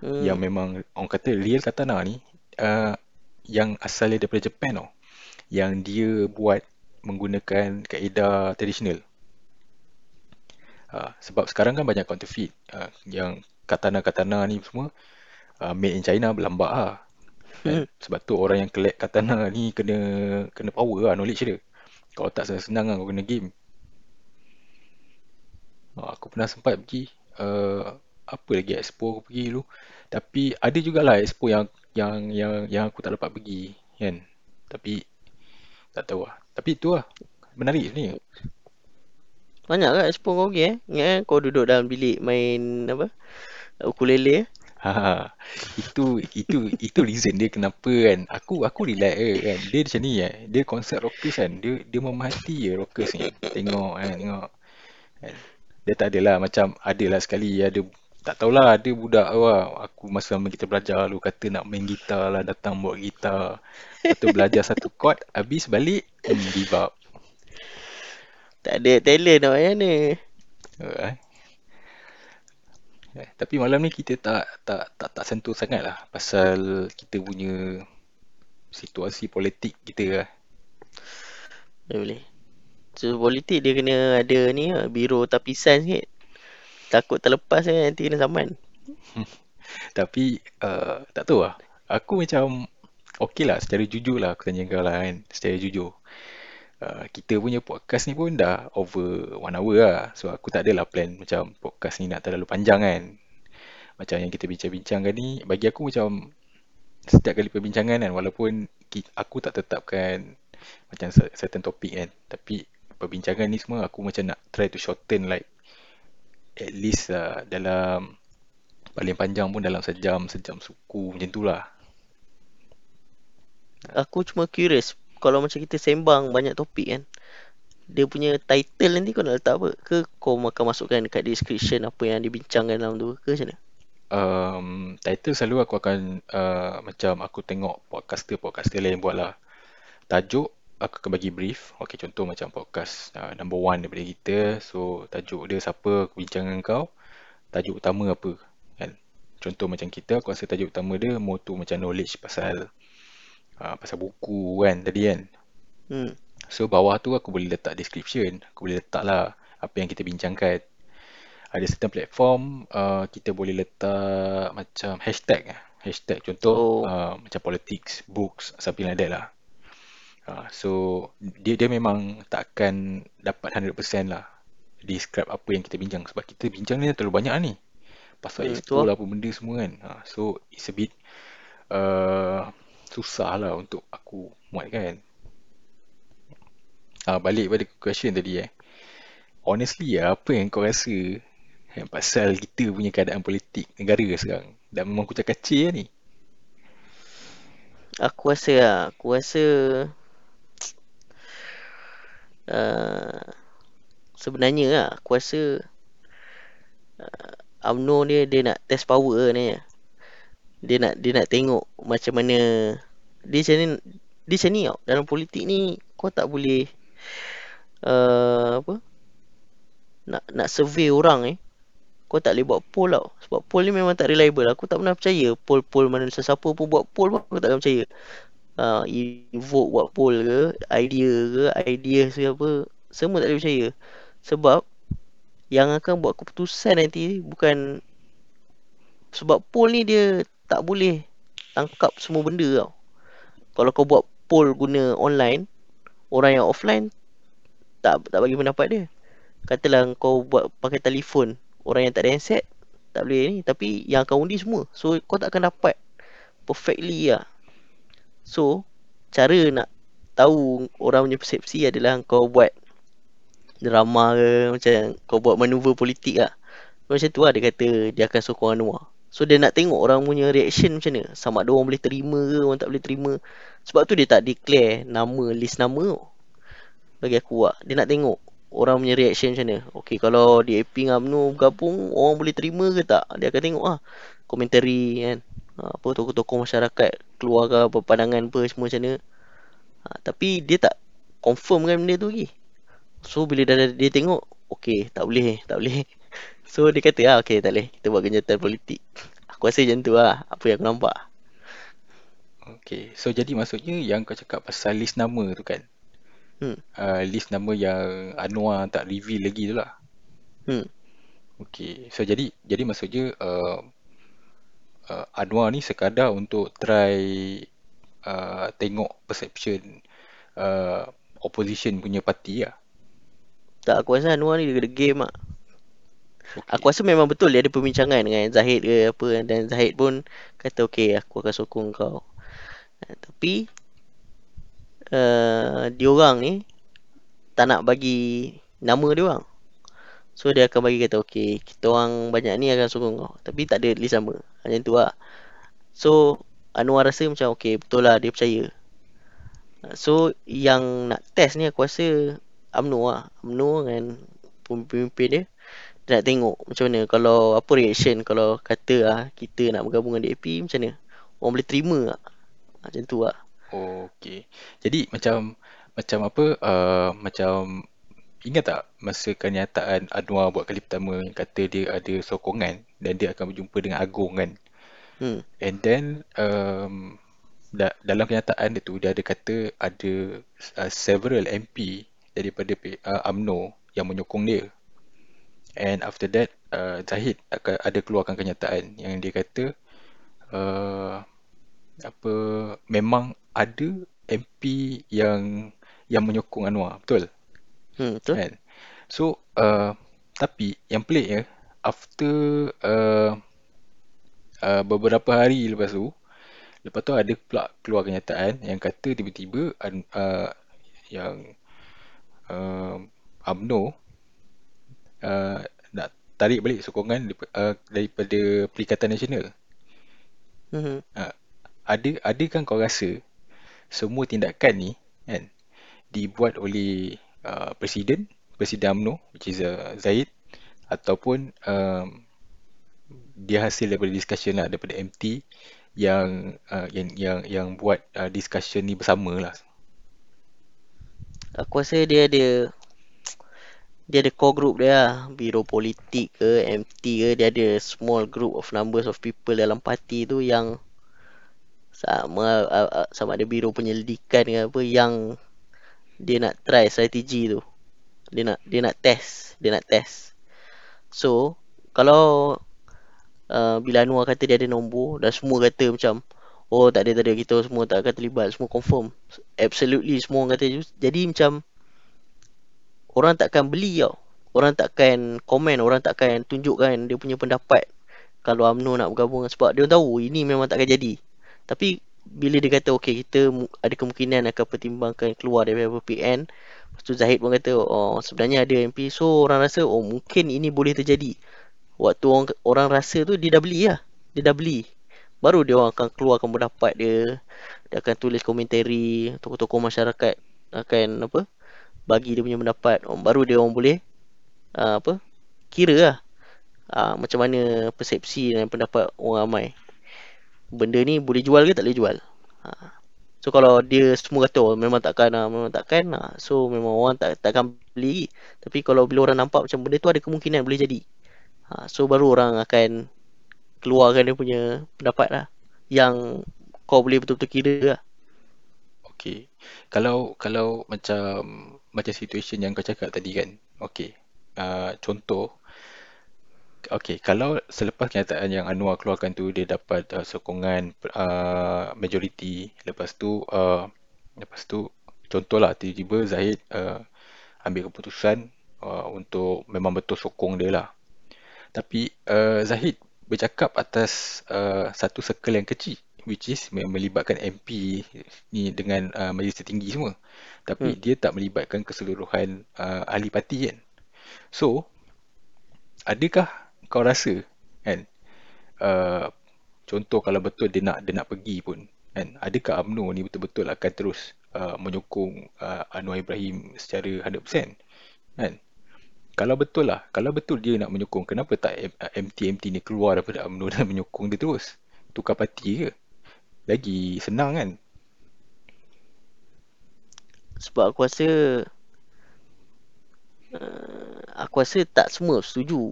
Hmm. Yang memang orang kata real katana ni uh, yang asalnya daripada Japan tau. Yang dia buat menggunakan kaedah tradisional. Uh, sebab sekarang kan banyak counterfeit. Uh, yang katana-katana ni semua uh, made in China berlambak lah. Kan? Sebab tu orang yang collect katana ni kena kena power lah knowledge dia. Kalau tak senang lah kau kena game. Uh, aku pernah sempat pergi uh, apa lagi expo aku pergi dulu. Tapi ada jugalah expo yang yang yang yang aku tak dapat pergi kan. Tapi tak tahu lah. Tapi tu lah. Menarik ni. Banyak kan expo kau pergi eh? Ingat kan kau duduk dalam bilik main apa? Ukulele eh? Ha, itu itu itu reason dia kenapa kan. Aku aku relax eh, kan. Dia macam ni eh dia konsert rockers kan. Dia dia memahati je rockers ni. Tengok kan tengok. Kan. dia tak adalah macam adalah sekali. Ada tak tahulah ada budak lah. Aku masa kita belajar lu kata nak main gitar lah datang bawa gitar. Atau belajar satu chord habis balik hmm, give up. Tak ada talent nak macam ni uh, Eh, tapi malam ni kita tak tak tak tak sentuh sangat lah pasal kita punya situasi politik kita lah. Ya boleh. So politik dia kena ada ni lah, biro tapisan sikit. Takut terlepas kan nanti kena saman. tapi uh, tak tahu lah. Aku macam okey lah secara jujur lah aku tanya kau lah kan. Secara jujur. Uh, kita punya podcast ni pun dah over one hour lah. So aku tak adalah plan macam podcast ni nak terlalu panjang kan. Macam yang kita bincang-bincangkan ni, bagi aku macam setiap kali perbincangan kan, walaupun aku tak tetapkan macam certain topik kan. Tapi perbincangan ni semua aku macam nak try to shorten like at least uh, dalam paling panjang pun dalam sejam, sejam suku macam tu lah. Aku cuma curious kalau macam kita sembang banyak topik kan dia punya title nanti kau nak letak apa? Ke kau akan masukkan dekat description apa yang dibincangkan dalam tu ke macam mana? Um, title selalu aku akan uh, macam aku tengok podcaster-podcaster lain buat lah. Tajuk aku akan bagi brief. Ok contoh macam podcast uh, number one daripada kita. So tajuk dia siapa aku bincang dengan kau. Tajuk utama apa kan? Contoh macam kita aku rasa tajuk utama dia motu macam knowledge pasal uh, pasal buku kan tadi kan. Hmm. So bawah tu aku boleh letak description, aku boleh letak lah apa yang kita bincangkan. Ada certain platform uh, kita boleh letak macam hashtag Hashtag contoh oh. uh, macam politics, books, something like that lah. Uh, so dia dia memang tak akan dapat 100% lah describe apa yang kita bincang sebab kita bincang ni terlalu banyak ni pasal hmm, expo lah apa benda semua kan uh, so it's a bit uh, susah lah untuk aku muat kan. Ah, balik pada question tadi eh. Honestly ya, apa yang kau rasa eh, pasal kita punya keadaan politik negara sekarang? Dan memang kucak kacir ni. Aku rasa lah, aku rasa uh, sebenarnya lah, aku rasa uh, UMNO dia, dia nak test power ni dia nak dia nak tengok macam mana dia macam ni dia macam ni tau. Dalam politik ni kau tak boleh uh, apa? Nak nak survey orang eh. Kau tak boleh buat poll tau. Sebab poll ni memang tak reliable. Aku tak pernah percaya poll-poll mana sesiapa pun buat poll pun aku tak akan percaya. Uh, evoke buat poll ke idea ke idea siapa semua tak boleh percaya. Sebab yang akan buat keputusan nanti bukan sebab poll ni dia tak boleh tangkap semua benda tau. Kalau kau buat poll guna online, orang yang offline tak tak bagi pendapat dia. Katalah kau buat pakai telefon, orang yang tak ada handset tak boleh ni tapi yang akan undi semua. So kau tak akan dapat perfectly lah. So cara nak tahu orang punya persepsi adalah kau buat drama ke macam kau buat manuver politik lah. Macam tu lah dia kata dia akan sokong Anwar. So dia nak tengok orang punya reaction macam mana. Sama ada orang boleh terima ke Orang tak boleh terima. Sebab tu dia tak declare Nama list nama. Tu Bagi aku lah Dia nak tengok Orang punya reaction macam mana. Okay kalau DAP dengan UMNO bergabung Orang boleh terima ke tak? Dia akan tengok lah Komentari kan? Ha, apa tokoh-tokoh masyarakat keluarga pandangan apa semua macam mana. Ha, tapi dia tak confirm kan benda tu lagi. So bila dah dia tengok, okey, tak boleh, tak boleh. So dia kata ah, okey, tak boleh. Kita buat kenyataan politik. Aku rasa macam tu lah, apa yang aku nampak. Okay, so jadi maksudnya yang kau cakap pasal list nama tu kan? Hmm. Uh, list nama yang Anwar tak reveal lagi tu lah. Hmm. Okay, so jadi jadi maksudnya uh, uh, Anwar ni sekadar untuk try uh, tengok perception uh, opposition punya parti lah. Tak, aku rasa Anwar ni dia ada game lah. Okay. Aku rasa memang betul dia ada perbincangan dengan Zahid ke apa dan Zahid pun kata okey aku akan sokong kau. Uh, tapi uh, diorang ni tak nak bagi nama dia orang. So dia akan bagi kata okey, kita orang banyak ni akan sokong kau. Tapi tak ada list nama. Macam tu lah. So Anwar rasa macam okey, betul lah dia percaya. So yang nak test ni aku rasa UMNO lah. UMNO dengan pemimpin dia. Nak tengok macam mana kalau apa reaction kalau kata lah kita nak bergabung dengan DAP macam mana. Orang boleh terima tak? Macam tu. Oh, okay. Jadi macam macam apa uh, macam ingat tak masa kenyataan Anwar buat kali pertama yang kata dia ada sokongan dan dia akan berjumpa dengan Agong kan Hmm. and then um, da- dalam kenyataan dia tu dia ada kata ada uh, several MP daripada uh, UMNO yang menyokong dia and after that uh, Zahid akan ada keluarkan kenyataan yang dia kata uh, apa memang ada MP yang yang menyokong Anwar, betul? Hmm, betul. Kan? So, uh, tapi yang pelik ya, after uh, uh, beberapa hari lepas tu, lepas tu ada pula keluar kenyataan yang kata tiba-tiba uh, yang uh, UMNO uh, nak tarik balik sokongan uh, daripada Perikatan Nasional. Uh, ada ada kan kau rasa semua tindakan ni kan dibuat oleh uh, presiden presiden UMNO which is uh, Zaid ataupun um, dia hasil daripada discussion lah daripada MT yang uh, yang yang yang buat uh, discussion ni bersama lah Aku rasa dia ada dia ada core group dia lah. Biro politik ke, MT ke, dia ada small group of numbers of people dalam parti tu yang sama sama ada biro penyelidikan ke apa yang dia nak try strategi tu. Dia nak dia nak test, dia nak test. So, kalau uh, bila Anwar kata dia ada nombor dan semua kata macam oh tak ada tak ada kita semua tak akan terlibat, semua confirm. Absolutely semua orang kata jadi macam orang takkan beli tau. Orang takkan komen, orang takkan tunjukkan dia punya pendapat kalau UMNO nak bergabung sebab dia tahu ini memang takkan jadi. Tapi bila dia kata okey kita ada kemungkinan akan pertimbangkan keluar daripada PN Lepas tu Zahid pun kata oh sebenarnya ada MP so orang rasa oh mungkin ini boleh terjadi. Waktu orang orang rasa tu dia dah beli lah. Dia dah beli. Baru dia orang akan keluarkan pendapat dia. Dia akan tulis komentari, tokoh-tokoh masyarakat akan apa? Bagi dia punya pendapat. Baru dia orang boleh uh, apa? kira lah uh, macam mana persepsi dan pendapat orang ramai benda ni boleh jual ke tak boleh jual. Ha. So kalau dia semua kata oh, memang takkan lah, memang takkan lah. So memang orang tak takkan beli. Tapi kalau bila orang nampak macam benda tu ada kemungkinan boleh jadi. Ha. So baru orang akan keluarkan dia punya pendapat lah. Yang kau boleh betul-betul kira lah. Okay. Kalau kalau macam macam situation yang kau cakap tadi kan. Okay. Uh, contoh Okey, kalau selepas kenyataan yang Anwar keluarkan tu dia dapat uh, sokongan uh, majoriti, lepas tu uh, lepas tu contohlah tiba-tiba Zahid uh, ambil keputusan uh, untuk memang betul sokong dia lah. Tapi uh, Zahid bercakap atas uh, satu circle yang kecil which is melibatkan MP ni dengan uh, majlis tertinggi semua. Tapi hmm. dia tak melibatkan keseluruhan uh, ahli parti kan. So, adakah kau rasa kan uh, contoh kalau betul dia nak dia nak pergi pun kan adakah UMNO ni betul-betul akan terus uh, menyokong uh, Anwar Ibrahim secara 100% kan kalau betul lah kalau betul dia nak menyokong kenapa tak MT-MT ni keluar daripada UMNO dan menyokong dia terus tukar parti ke? Lagi senang kan? Sebab aku rasa uh, aku rasa tak semua setuju.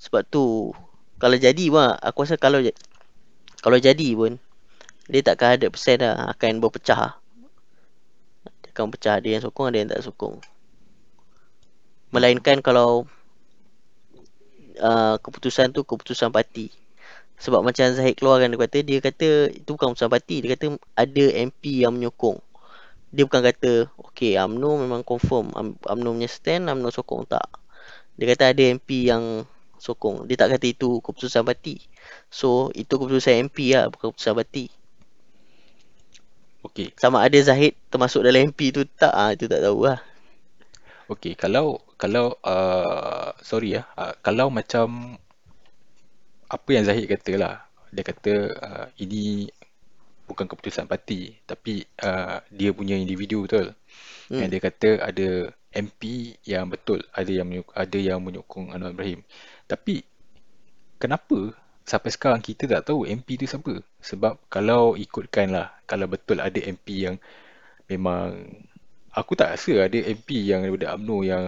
Sebab tu kalau jadi pun aku rasa kalau kalau jadi pun dia takkan 100% lah akan berpecah. Dia akan pecah ada yang sokong ada yang tak sokong. Melainkan kalau uh, keputusan tu keputusan parti. Sebab macam Zahid keluarkan dia kata dia kata itu bukan keputusan parti dia kata ada MP yang menyokong. Dia bukan kata okey UMNO memang confirm UMNO punya stand UMNO sokong tak. Dia kata ada MP yang sokong. Dia tak kata itu keputusan parti. So itu keputusan MP lah bukan keputusan parti. Okey. Sama ada Zahid termasuk dalam MP tu tak ah itu tak tahu lah. Okey, kalau kalau uh, sorry ya, uh, kalau macam apa yang Zahid kata lah, dia kata uh, ini bukan keputusan parti, tapi uh, dia punya individu betul. Hmm. Yang dia kata ada MP yang betul, ada yang menyokong, ada yang menyokong Anwar Ibrahim. Tapi kenapa sampai sekarang kita tak tahu MP tu siapa? Sebab kalau ikutkan lah, kalau betul ada MP yang memang aku tak rasa ada MP yang daripada UMNO yang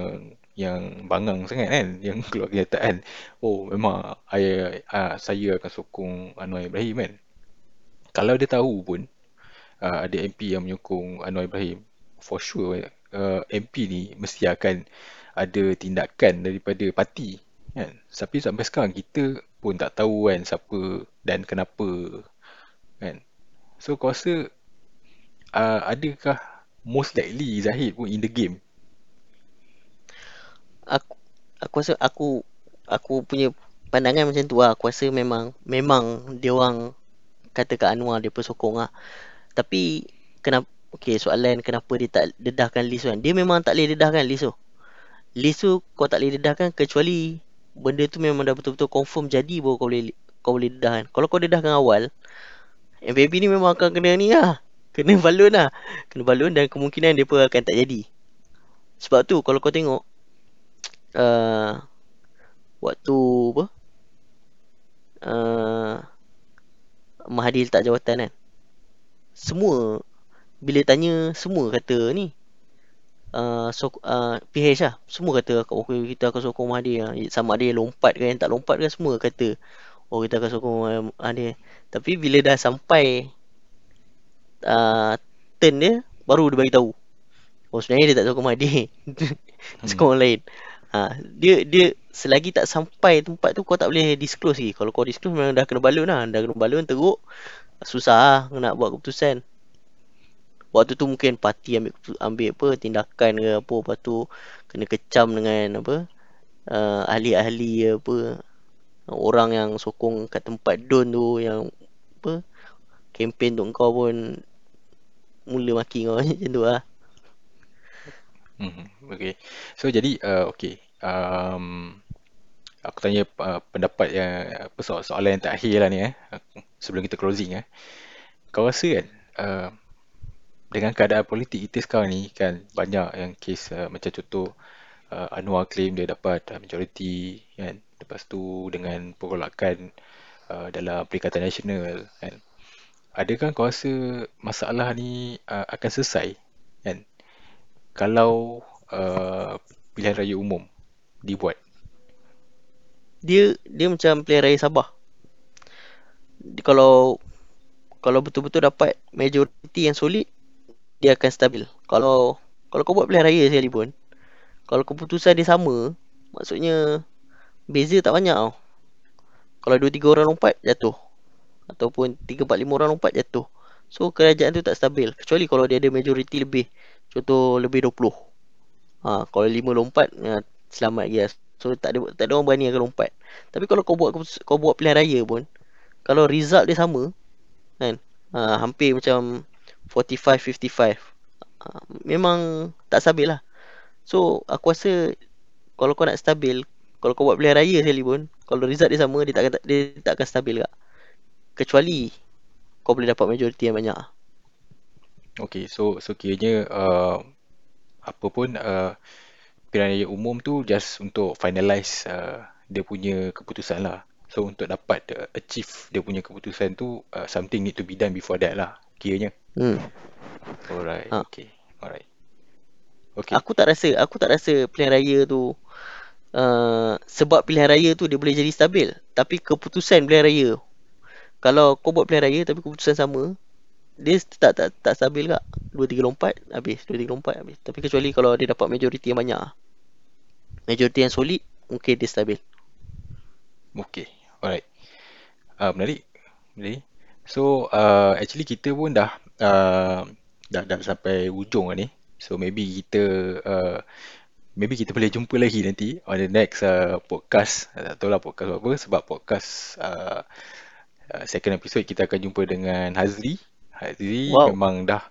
yang bangang sangat kan yang keluar kenyataan oh memang saya uh, saya akan sokong Anwar Ibrahim kan. Kalau dia tahu pun uh, ada MP yang menyokong Anwar Ibrahim for sure uh, MP ni mesti akan ada tindakan daripada parti kan. Tapi sampai sekarang kita pun tak tahu kan siapa dan kenapa kan. So kau rasa uh, adakah most likely Zahid pun in the game. Aku aku rasa aku aku punya pandangan macam tu lah. Aku rasa memang memang dia orang kata kat Anwar dia persokong lah. Tapi kenapa okey soalan kenapa dia tak dedahkan list tu kan? Dia memang tak boleh dedahkan list tu. List tu kau tak boleh dedahkan kecuali benda tu memang dah betul-betul confirm jadi baru kau boleh kau boleh dedahkan. Kalau kau dedahkan awal, MVB ni memang akan kena ni lah kena balun lah kena balun dan kemungkinan dia pun akan tak jadi sebab tu kalau kau tengok uh, waktu apa uh, Mahathir letak jawatan kan semua bila tanya semua kata ni uh, so, uh, PH lah semua kata okay, kita akan sokong Mahathir lah. sama ada yang lompat ke yang tak lompat ke semua kata oh kita akan sokong Mahathir tapi bila dah sampai uh, turn dia baru dia bagi tahu. Oh sebenarnya dia tak tahu Mahathir. Sokong hmm. lain. Ha, dia dia selagi tak sampai tempat tu kau tak boleh disclose lagi. Kalau kau disclose memang dah kena balun lah. Dah kena balun teruk. Susah lah nak buat keputusan. Waktu tu mungkin parti ambil ambil apa tindakan ke apa lepas tu kena kecam dengan apa uh, ahli-ahli apa orang yang sokong kat tempat don tu yang apa kempen tu kau pun mula maki kau macam tu lah. Hmm, okay. So jadi, uh, okay. Um, aku tanya uh, pendapat yang apa soal soalan yang terakhir lah ni eh. Sebelum kita closing eh. Kau rasa kan uh, dengan keadaan politik kita sekarang ni kan banyak yang kes uh, macam contoh uh, Anwar claim dia dapat uh, majority kan. Lepas tu dengan pergolakan uh, dalam Perikatan Nasional kan adakah kau rasa masalah ni uh, akan selesai kan kalau uh, pilihan raya umum dibuat? Dia dia macam pilihan raya Sabah. Dia, kalau kalau betul-betul dapat majoriti yang solid dia akan stabil. Kalau kalau kau buat pilihan raya sekali pun kalau keputusan dia sama maksudnya beza tak banyak tau. Kalau 2 3 orang lompat jatuh. Ataupun 3 4 5 orang lompat jatuh. So kerajaan tu tak stabil kecuali kalau dia ada majoriti lebih. Contoh lebih 20. Ha kalau 5 lompat ya, selamat lagi lah. So tak ada tak ada orang berani akan lompat. Tapi kalau kau buat kau buat pilihan raya pun kalau result dia sama kan ha, hampir macam 45 55 ha, memang tak stabil lah. So aku rasa kalau kau nak stabil kalau kau buat pilihan raya sekali pun kalau result dia sama dia tak dia tak akan stabil tak kecuali kau boleh dapat majoriti yang banyak. Okay, so so kiranya uh, apa pun uh, pilihan raya umum tu just untuk finalize uh, dia punya keputusan lah. So untuk dapat uh, achieve dia punya keputusan tu uh, something need to be done before that lah kiranya. Hmm. Alright, Ha. okay. Alright. Okay. Aku tak rasa, aku tak rasa pilihan raya tu uh, sebab pilihan raya tu dia boleh jadi stabil. Tapi keputusan pilihan raya kalau kau buat pilihan raya tapi keputusan sama, dia tak tak tak stabil kak. 2 3 lompat habis, 2 3 lompat habis. Tapi kecuali kalau dia dapat majoriti yang banyak. Majoriti yang solid, mungkin dia stabil. Okay. Alright. Uh, menarik. Menarik. So, uh, actually kita pun dah uh, dah dah sampai ujung lah ni. So maybe kita uh, maybe kita boleh jumpa lagi nanti on the next uh, podcast. Tak tahu lah podcast apa sebab podcast uh, uh, second episode kita akan jumpa dengan Hazri. Hazri Wow. memang dah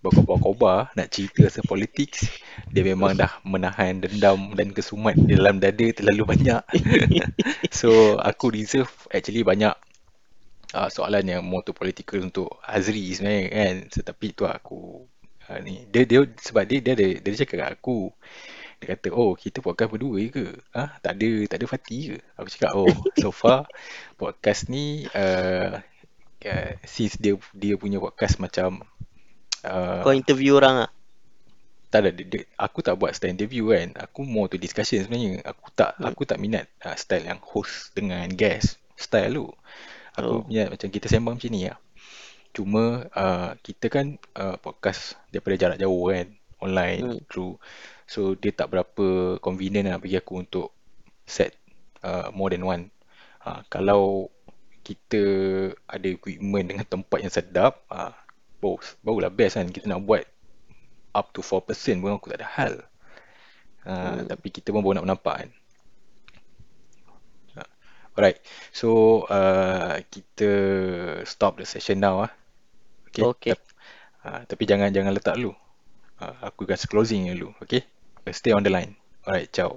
berkobar-kobar nak cerita pasal politik. Dia memang dah menahan dendam dan kesumat di dalam dada terlalu banyak. so aku reserve actually banyak uh, soalan yang more to political untuk Hazri sebenarnya kan. Tetapi tu aku uh, ni dia dia sebab dia dia ada dia cakap kat aku dia kata oh kita podcast berdua ke ah tak ada tak ada Fati ke aku cakap oh so far podcast ni uh, uh, since dia dia punya podcast macam uh, Kau interview orang ah. tak ada dia, dia, aku tak buat style interview kan aku more to discussion sebenarnya aku tak Hmm. aku tak minat uh, style yang host dengan guest style tu aku Oh. minat macam kita sembang macam ni lah cuma uh, kita kan uh, podcast daripada jarak jauh kan online Hmm. through so dia tak berapa convenient lah bagi aku untuk set uh, more than one. Uh, kalau kita ada equipment dengan tempat yang sedap uh, baru, barulah best kan. Kita nak buat up to 4% pun aku tak ada hal. Uh, Hmm. tapi kita pun baru nak nampak kan. Uh, alright. So uh, kita stop the session now ah. Okay, Okay. Uh, tapi jangan jangan letak dulu. Uh, aku kasi closing dulu okay stay on the line. Alright ciao